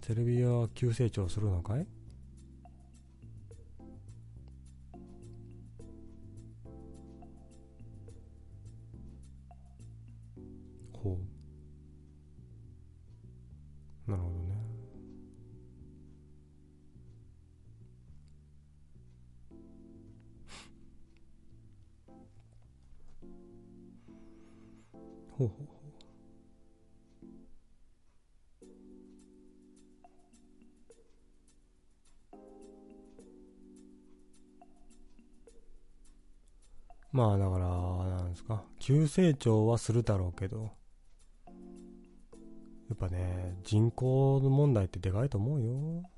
テレビは急成長するのかい？ほう。なるほどね。ほうほう。まあだから、なんですか、急成長はするだろうけど、やっぱね、人口の問題ってでかいと思うよ。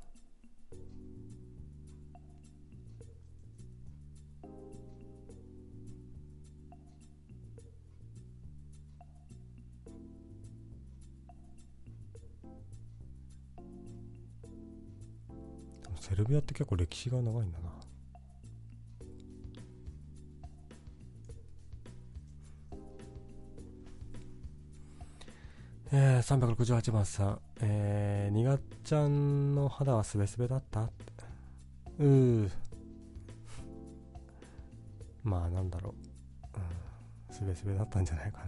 セルビアって結構歴史が長いんだな。えー、368番さん、えー、にがっちゃんの肌はすべすべだった？うー。まあ、なんだろう。うん、すべすべだったんじゃないか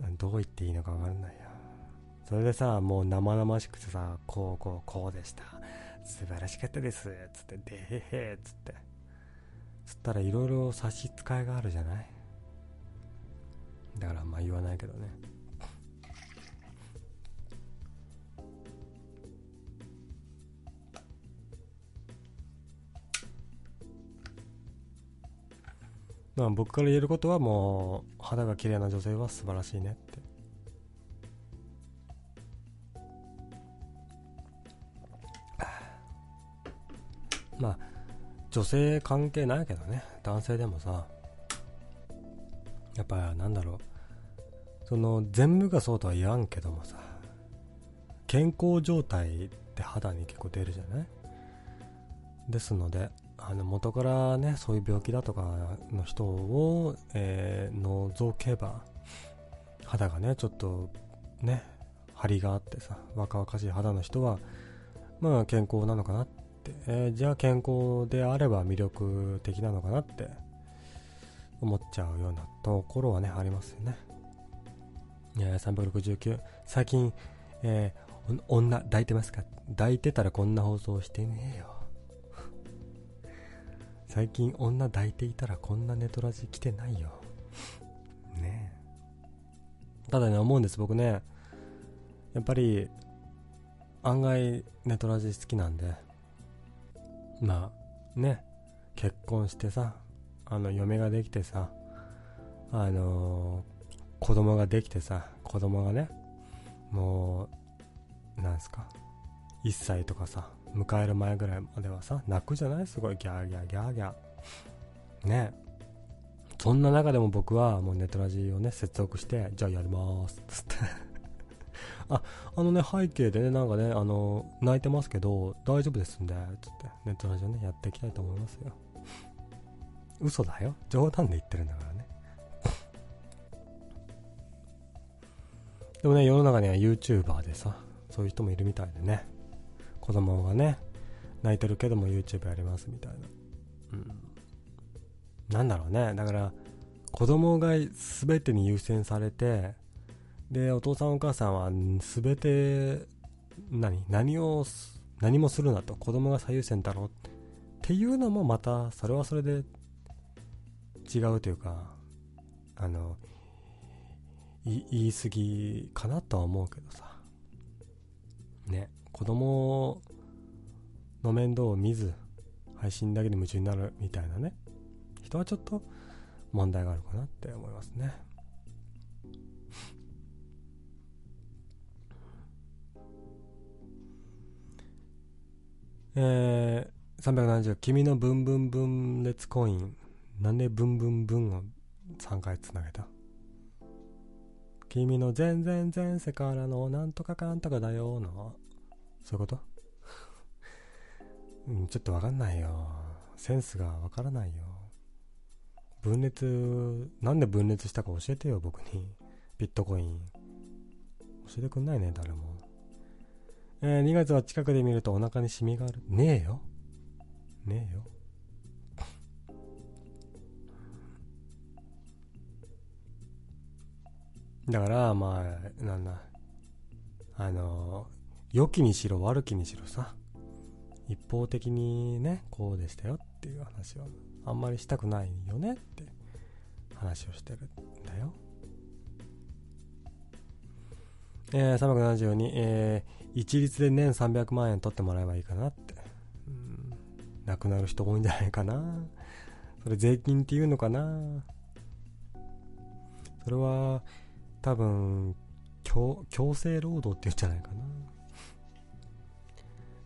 な。どう言っていいのかわかんないや。それでさ、もう生々しくてさ、こうこうこうでした。素晴らしかったです。つって、でへへ、つって。つったらいろいろ差し支えがあるじゃない？だからま言わないけどね。まあ僕から言えることはもう肌が綺麗な女性は素晴らしいねって。まあ女性関係ないけどね。男性でもさ。やっぱなんだろう。その全部がそうとは言わんけどもさ健康状態って肌に結構出るじゃない？ですのであの元からねそういう病気だとかの人を、えー、除けば肌がねちょっとね張りがあってさ若々しい肌の人はまあ健康なのかなって、えー、じゃあ健康であれば魅力的なのかなって思っちゃうようなところはね、ありますよね。えー、369。最近、えー、女抱いてますか？抱いてたらこんな放送してねえよ。最近女抱いていたらこんなネトラジ来てないよ。ねえ。ただね、思うんです、僕ね。やっぱり、案外ネトラジ好きなんで、まあ、ね、結婚してさ、あの嫁ができてさあのー、子供ができてさ子供がねもうなんすか1歳とかさ迎える前ぐらいまではさ泣くじゃない？すごいギャーギャーギャーギャー。ね。そんな中でも僕はもうネトラジをね接続してじゃあやります。っつって。ああのね背景でねなんかねあの泣いてますけど大丈夫ですんでつって。ネトラジをねやっていきたいと思いますよ。嘘だよ。冗談で言ってるんだからね。でもね世の中には YouTuber でさそういう人もいるみたいでね。子供がね泣いてるけども YouTube やりますみたいな。うん。なんだろうね。だから子供が全てに優先されてでお父さんお母さんは全て何何を何もするなと。子供が最優先だろう。っていうのもまたそれはそれで違うというかあの言い過ぎかなとは思うけどさ。ね子供の面倒を見ず配信だけで夢中になるみたいなね人はちょっと問題があるかなって思いますね。えー、370君のブンブン分裂コイン。なんでブンブンブンを3回つなげた？君の全然前世からのなんとかかんとかだよの？そういうこと？うん、ちょっとわかんないよ。センスがわからないよ。分裂、なんで分裂したか教えてよ、僕に。ビットコイン。教えてくんないね、誰も。えー、2月は近くで見るとお腹にシミがある。ねえよ。ねえよ。だから、まあ、なんだ、あの、良きにしろ悪きにしろさ、一方的にね、こうでしたよっていう話は、あんまりしたくないよねって話をしてるんだよ。えー、372、えー、一律で年300万円取ってもらえばいいかなって。うん、亡くなる人多いんじゃないかな。それ税金っていうのかな。それは、多分、強強制労働って言うんじゃないかな。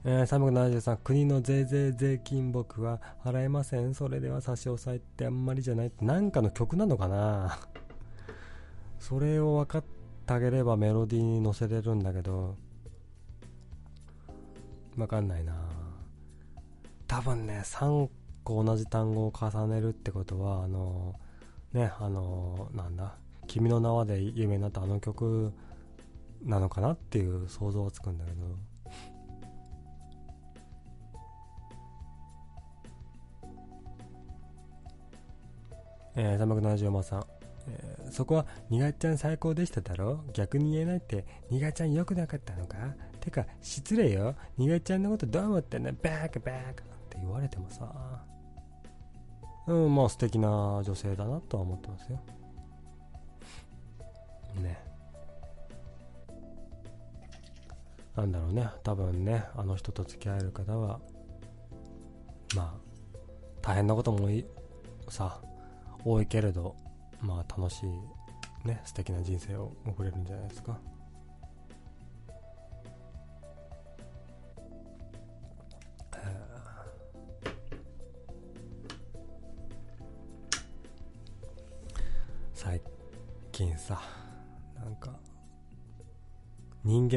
えー、373国の税税税金僕は払えません。それでは差し押さえってあんまりじゃない。ってなんかの曲なのかな。それを分かってあげればメロディーに乗せれるんだけど。分かんないな。多分ね3個同じ単語を重ねるってことはあのねあのなんだ？君の名はで有名になったあの曲なのかなっていう想像はつくんだけど。えー、370万さん、えー、そこは、にがちゃん最高でしただろ？逆に言えないって、にがちゃん良くなかったのか？てか、失礼よ。にがちゃんのことどう思ってんの？バーカバーカって言われてもさ。うん、まあ素敵な女性だなとは思ってますよ。ね。なんだろうね。多分ね、あの人と付き合える方は、まあ、大変なこともさ、多いけれど、まあ楽しい、ね、素敵な人生を送れるんじゃないですか。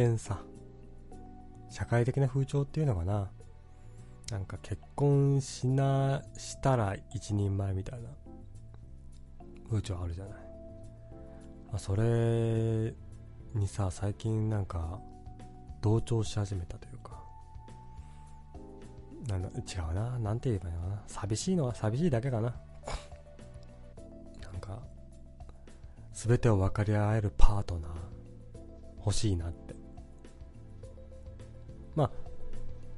間さ、社会的な風潮っていうのかな。なんか結婚しな、したら一人前みたいな。風潮あるじゃない、まあ、それにさ最近なんか同調し始めたというか。なんだ違うな。なんて言えばいいのかな。寂しいのは寂しいだけかな。なんか全てを分かり合えるパートナー欲しいなって。まあ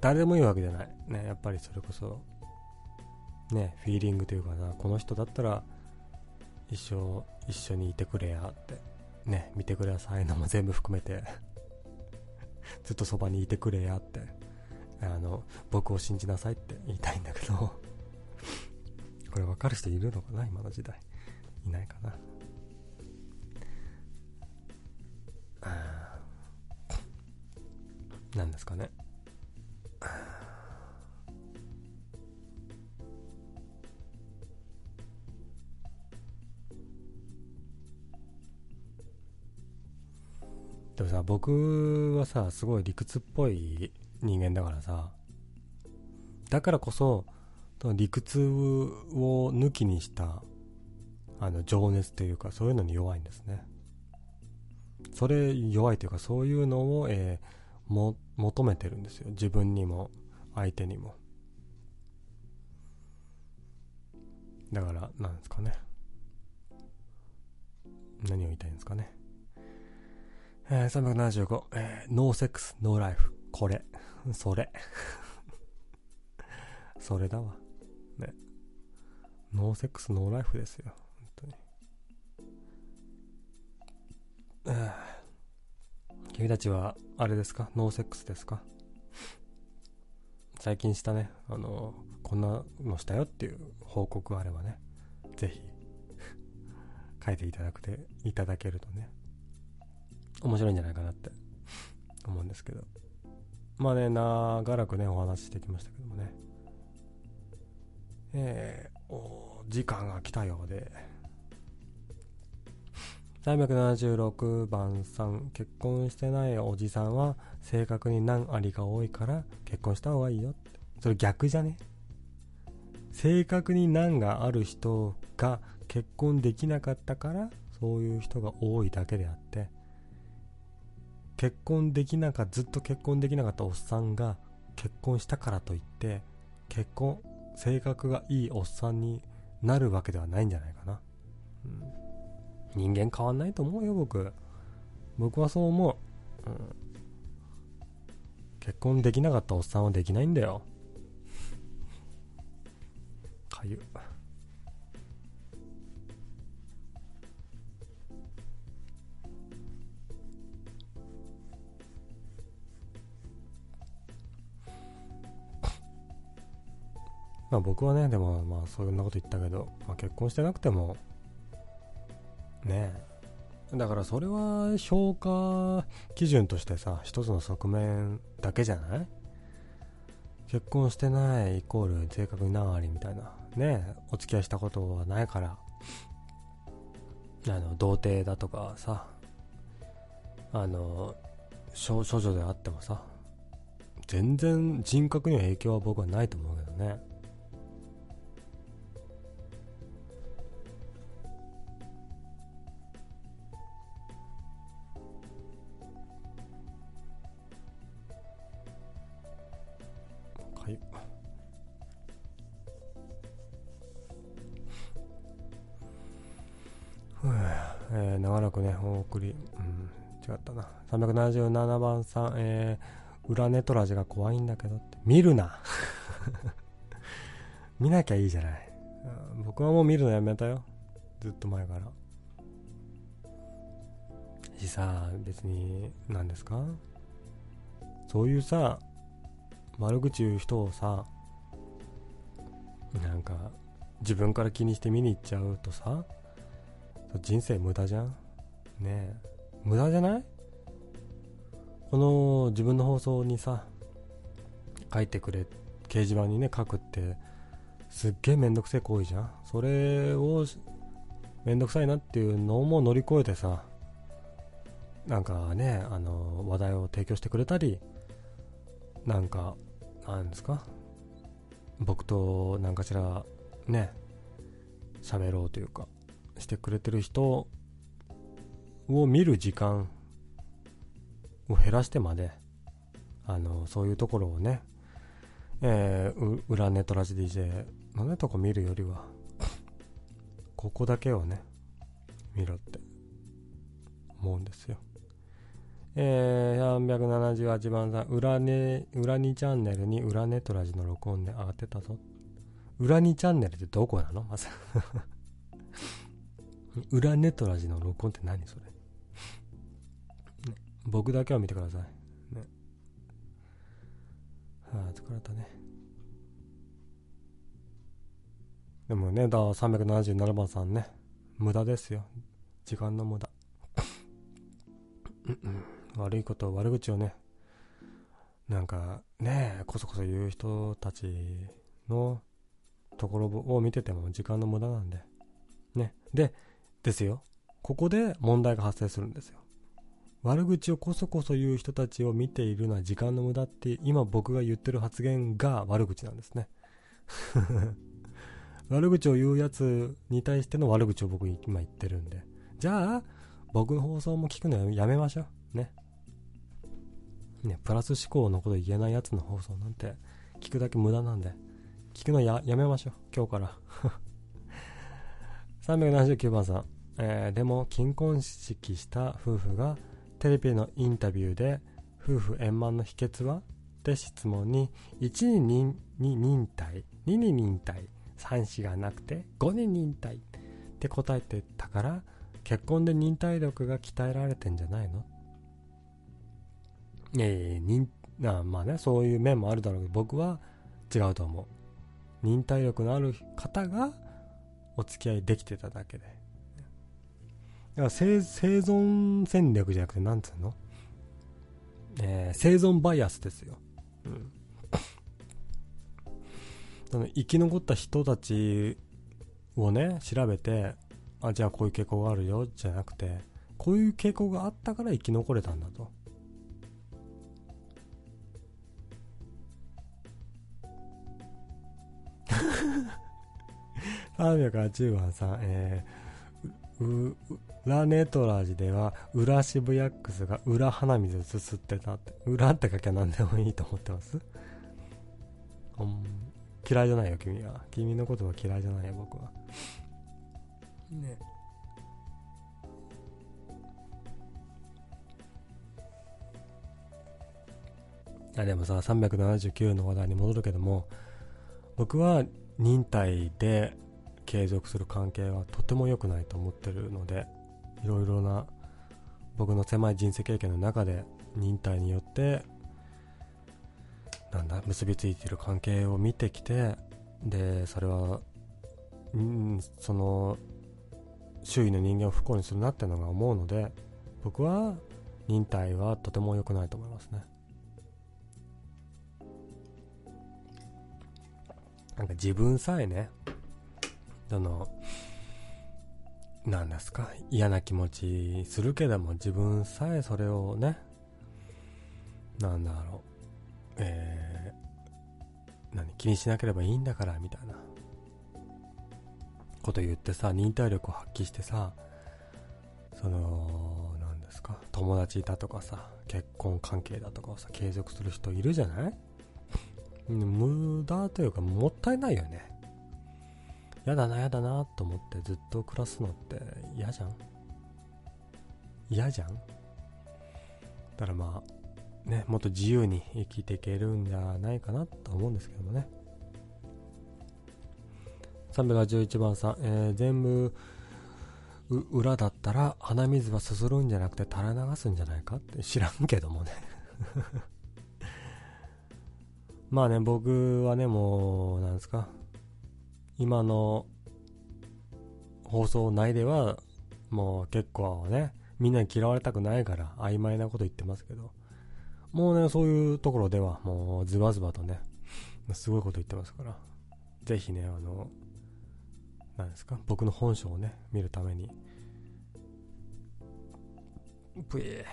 誰でもいいわけじゃない。ねやっぱりそれこそねフィーリングというかな。この人だったら一生一緒にいてくれやって。ね見てくださいのも全部含めて。ずっとそばにいてくれやって。あの僕を信じなさいって言いたいんだけど。これ分かる人いるのかな？今の時代。いないかな。何ですかねでもさ、僕はさ、すごい理屈っぽい人間だからさ、だからこそ、理屈を抜きにした、あの、情熱というか、そういうのに弱いんですね。それ、弱いというか、そういうのを、えー、も、求めてるんですよ。自分にも、相手にも。だから、なんですかね。何を言いたいんですかね。えー、375、えー、ノーセックス、ノーライフ。これ。それ。それだわ。ね。ノーセックス、ノーライフですよ。本当に。えー、君たちは、あれですか？ノーセックスですか？最近したね、あの、こんなのしたよっていう報告があればね、ぜひ、書いていただくて、いただけるとね、面白いんじゃないかなって。思うんですけど。まあね長らくねお話ししてきましたけどもね。えー、お時間が来たようで。376番さん結婚してないおじさんは性格に難ありが多いから結婚した方がいいよって。それ逆じゃね？性格に難がある人が結婚できなかったからそういう人が多いだけであって。結婚できなかずっと結婚できなかったおっさんが結婚したからといって結婚性格がいいおっさんになるわけではないんじゃないかな、うん、人間変わんないと思うよ、僕。僕はそう思う。うん、結婚できなかったおっさんはできないんだよ。かゆ。まあ僕はね、でもまあそんなこと言ったけど、まあ、結婚してなくてもね。だからそれは評価基準としてさ、一つの側面だけじゃない？結婚してないイコール性格に何ありみたいな。ね、お付き合いしたことはないから、あの、童貞だとかさ、あの、少女であってもさ、全然人格には影響は僕はないと思うけどね。はいえー、長らくね、お送り、うん、違ったな。377番さん、えー、裏ネトラジが怖いんだけどって。見るな 見なきゃいいじゃない。僕はもう見るのやめたよ。ずっと前から。しさ、別に、何ですか？そういうさ、悪口言う人をさ、なんか、自分から気にして見に行っちゃうとさ、人生無駄じゃん？ねえ。無駄じゃない？この自分の放送にさ書いてくれ掲示板にね書くってすっげえめんどくせえ行為じゃん？それをめんどくさいなっていうのも乗り越えてさなんかねあの話題を提供してくれたりなんかなんですか？僕と何かしらね喋ろうというかしてくれてる人を見る時間を減らしてまで、あの、そういうところをね、えー、裏ネットラジ DJ のね、とこ見るよりは、ここだけをね、見ろって思うんですよ。えー、378番さん、裏ね、裏2チャンネルに裏ネトラジの録音で上がってたぞ。裏2チャンネルってどこなの？ま ず裏ネトラジの録音って何それ、ね、僕だけは見てください。ね。はあ、疲れたね。でもね、だ、377番さんね、無駄ですよ。時間の無駄。うん悪いこと、悪口をね、なんかね、こそこそ言う人たちのところを見てても時間の無駄なんで。ね。で、ですよ。ここで問題が発生するんですよ。悪口をこそこそ言う人たちを見ているのは時間の無駄って今僕が言ってる発言が悪口なんですね。悪口を言うやつに対しての悪口を僕今言ってるんで。じゃあ、僕の放送も聞くのやめましょう。ね。ね、プラス思考のこと言えないやつの放送なんて聞くだけ無駄なんで。聞くのややめましょう。今日から。379番さん。えー、でも金婚式した夫婦がテレビのインタビューで夫婦円満の秘訣は？って質問に1にに忍耐2に忍耐3子がなくて5に忍耐って答えてたから結婚で忍耐力が鍛えられてんじゃないの？ええ忍あまあねそういう面もあるだろうけど僕は違うと思う忍耐力のある方がお付き合いできてただけでだから生存戦略じゃなくて、なんつうの？えー、生存バイアスですよ。うん。その生き残った人たちをね、調べて、あ、じゃあこういう傾向があるよ、じゃなくて、こういう傾向があったから生き残れたんだと。380番さん、えー、裏ネトラジでは、裏渋ヤックスが裏鼻水すすってたって。裏って書きゃ何でもいいと思ってます？うん、嫌いじゃないよ、君は。君のことは嫌いじゃないよ、僕は。ね。あでもさ、379の話題に戻るけども、僕は忍耐で継続する関係はとても良くないと思ってるので、いろいろな僕の狭い人生経験の中で忍耐によってなんだ結びついている関係を見てきてでそれはんその周囲の人間を不幸にするなってのが思うので僕は忍耐はとても良くないと思いますね。なんか自分さえねその何ですか嫌な気持ちするけども自分さえそれをねなんだろうえー、何気にしなければいいんだからみたいなこと言ってさ忍耐力を発揮してさその何ですか友達だとかさ結婚関係だとかをさ継続する人いるじゃない？無駄というかもったいないよね。やだなやだなと思ってずっと暮らすのって嫌じゃん？嫌じゃん？だからまあねもっと自由に生きていけるんじゃないかなと思うんですけどもね。381番さん、えー、全部裏だったら鼻水はすするんじゃなくて垂れ流すんじゃないかって知らんけどもね。まあね僕はねもうなんですか？今の放送内ではもう結構ねみんなに嫌われたくないから曖昧なこと言ってますけど。もうねそういうところではもうズバズバとねすごいこと言ってますから。ぜひねあの何ですか？僕の本性をね見るために。ブエ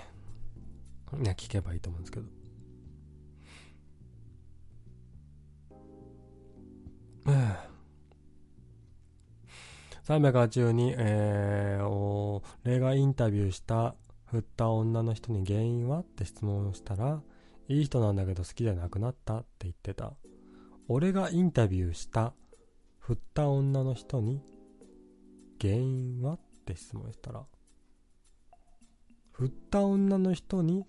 ー。ね聞けばいいと思うんですけど。382、えー、お例外インタビューした振った女の人に原因は？って質問をしたらいい人なんだけど好きじゃなくなったって言ってた。俺がインタビューした振った女の人に原因は？って質問したら振った女の人に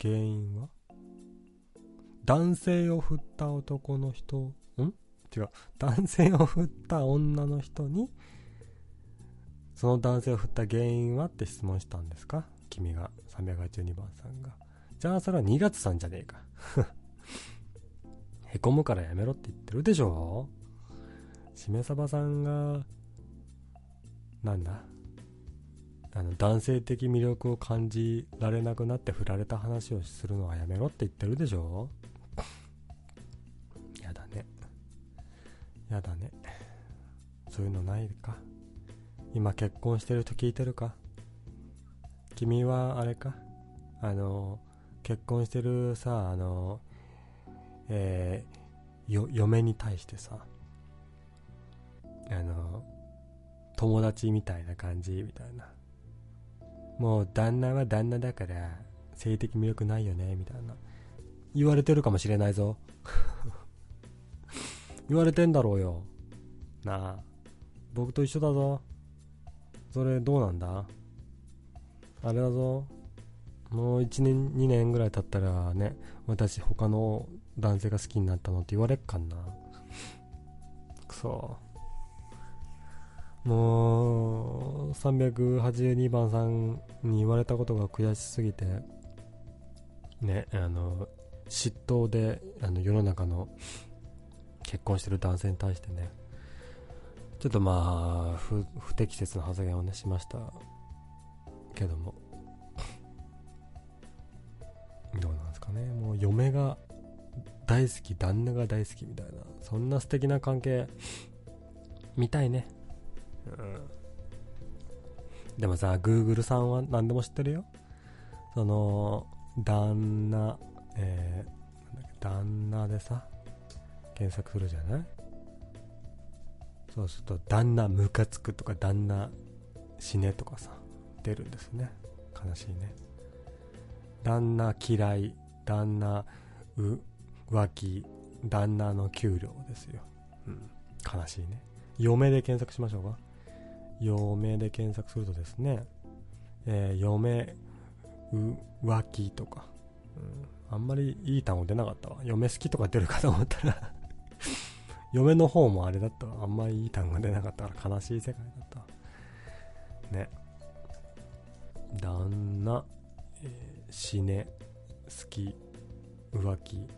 原因は？男性を振った男の人違う。男性を振った女の人にその男性を振った原因はって質問したんですか？君が。382番さんが。じゃあそれは2月さんじゃねえか。へこむからやめろって言ってるでしょ。しめさばさんが、なんだ？あの、男性的魅力を感じられなくなって振られた話をするのはやめろって言ってるでしょ。やだね。そういうのないか。今結婚してると聞いてるか。君はあれか。あの、結婚してるさ、あの、えー、嫁に対してさ、あの友達みたいな感じみたいな。もう旦那は旦那だから性的魅力ないよねみたいな。言われてるかもしれないぞ。言われてんだろうよ。なあ。僕と一緒だぞ。それどうなんだ？あれだぞ。もう1年2年ぐらい経ったらね私他の男性が好きになったのって言われっかんな。くそ。もう382番さんに言われたことが悔しすぎてねあの嫉妬であの世の中の結婚してる男性に対してねちょっとまあ不不適切な発言をねしました。けども。どうなんですかね。もう嫁が大好き旦那が大好きみたいな。そんな素敵な関係見たいね。うん。でもさ Google さんは何でも知ってるよ。その旦那えー、旦那でさ検索するじゃない？そうすると旦那ムカつくとか旦那死ねとかさ出るんですね。悲しいね。旦那嫌い旦那浮気旦那の給料ですよ、うん、悲しいね。嫁で検索しましょうか。嫁で検索するとですね、えー、嫁浮気とか、うん、あんまりいい単語出なかったわ。嫁好きとか出るかと思ったら。嫁の方もあれだった。あんまりいい単語出なかった。から悲しい世界だった。ね。旦那、えー、死ね好き浮気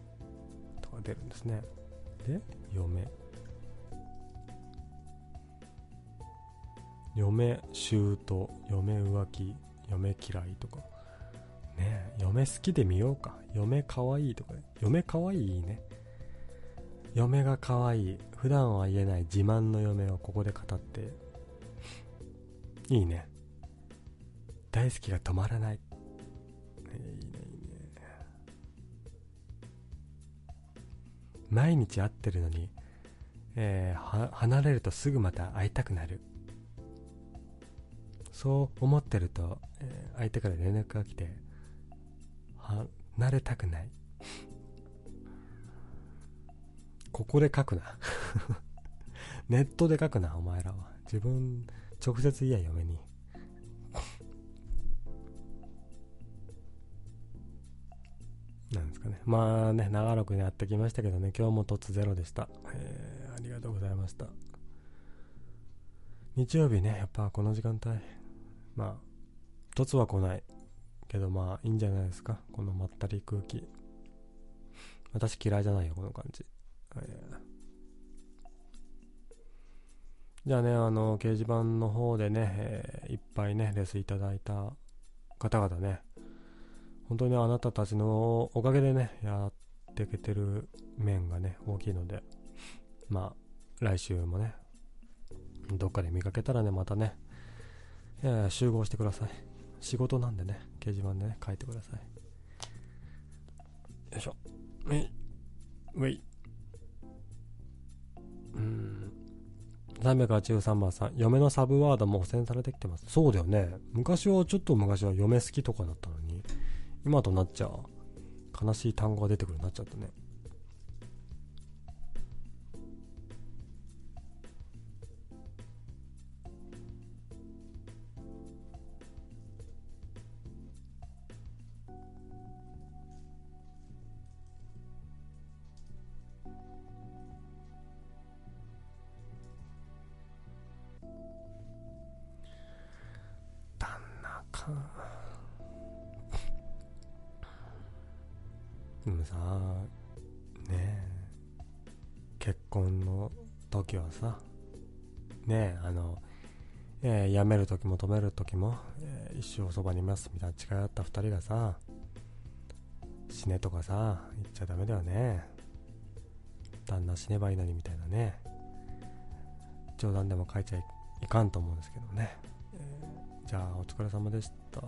とか出るんですね。で嫁。嫁姑嫁浮気嫁嫌いとか。ねえ嫁好きで見ようか。嫁かわいとか。嫁かわいいね。嫁がかわい。普段は言えない自慢の嫁をここで語って。いいね。大好きが止まらない、いいねいいね。毎日会ってるのに、えー、離れるとすぐまた会いたくなる。そう思ってると、えー、相手から連絡が来て離れたくない。ここで書くな。ネットで書くなお前らは。自分直接言え嫁に。なんですかね。まあね長らくやってきましたけどね。今日も突ゼロでした、えー、ありがとうございました。日曜日ねやっぱこの時間帯。まあ凸は来ないけどまあいいんじゃないですか。このまったり空気。私嫌いじゃないよこの感じ。じゃあね、あの、掲示板の方でね、えー、いっぱいね、レスいただいた方々ね、本当にあなたたちのおかげでね、やっていけてる面がね、大きいので、まあ、来週もね、どっかで見かけたらね、またね、えー、集合してください。仕事なんでね、掲示板でね、書いてください。よいしょ。ウェイ。ウェイ。うん。383番さん、嫁のサブワードも汚染されてきてます。そうだよね。昔は、ちょっと昔は嫁好きとかだったのに、今となっちゃ、悲しい単語が出てくるようになっちゃったね。さ。ねあの、えー、辞める時も止める時も、えー、一生そばにいますみたいな誓い合った2人がさ死ねとかさ言っちゃダメだよね。旦那死ねばいいのにみたいなね。冗談でも書いちゃいかんと思うんですけどね、えー、じゃあお疲れ様でした。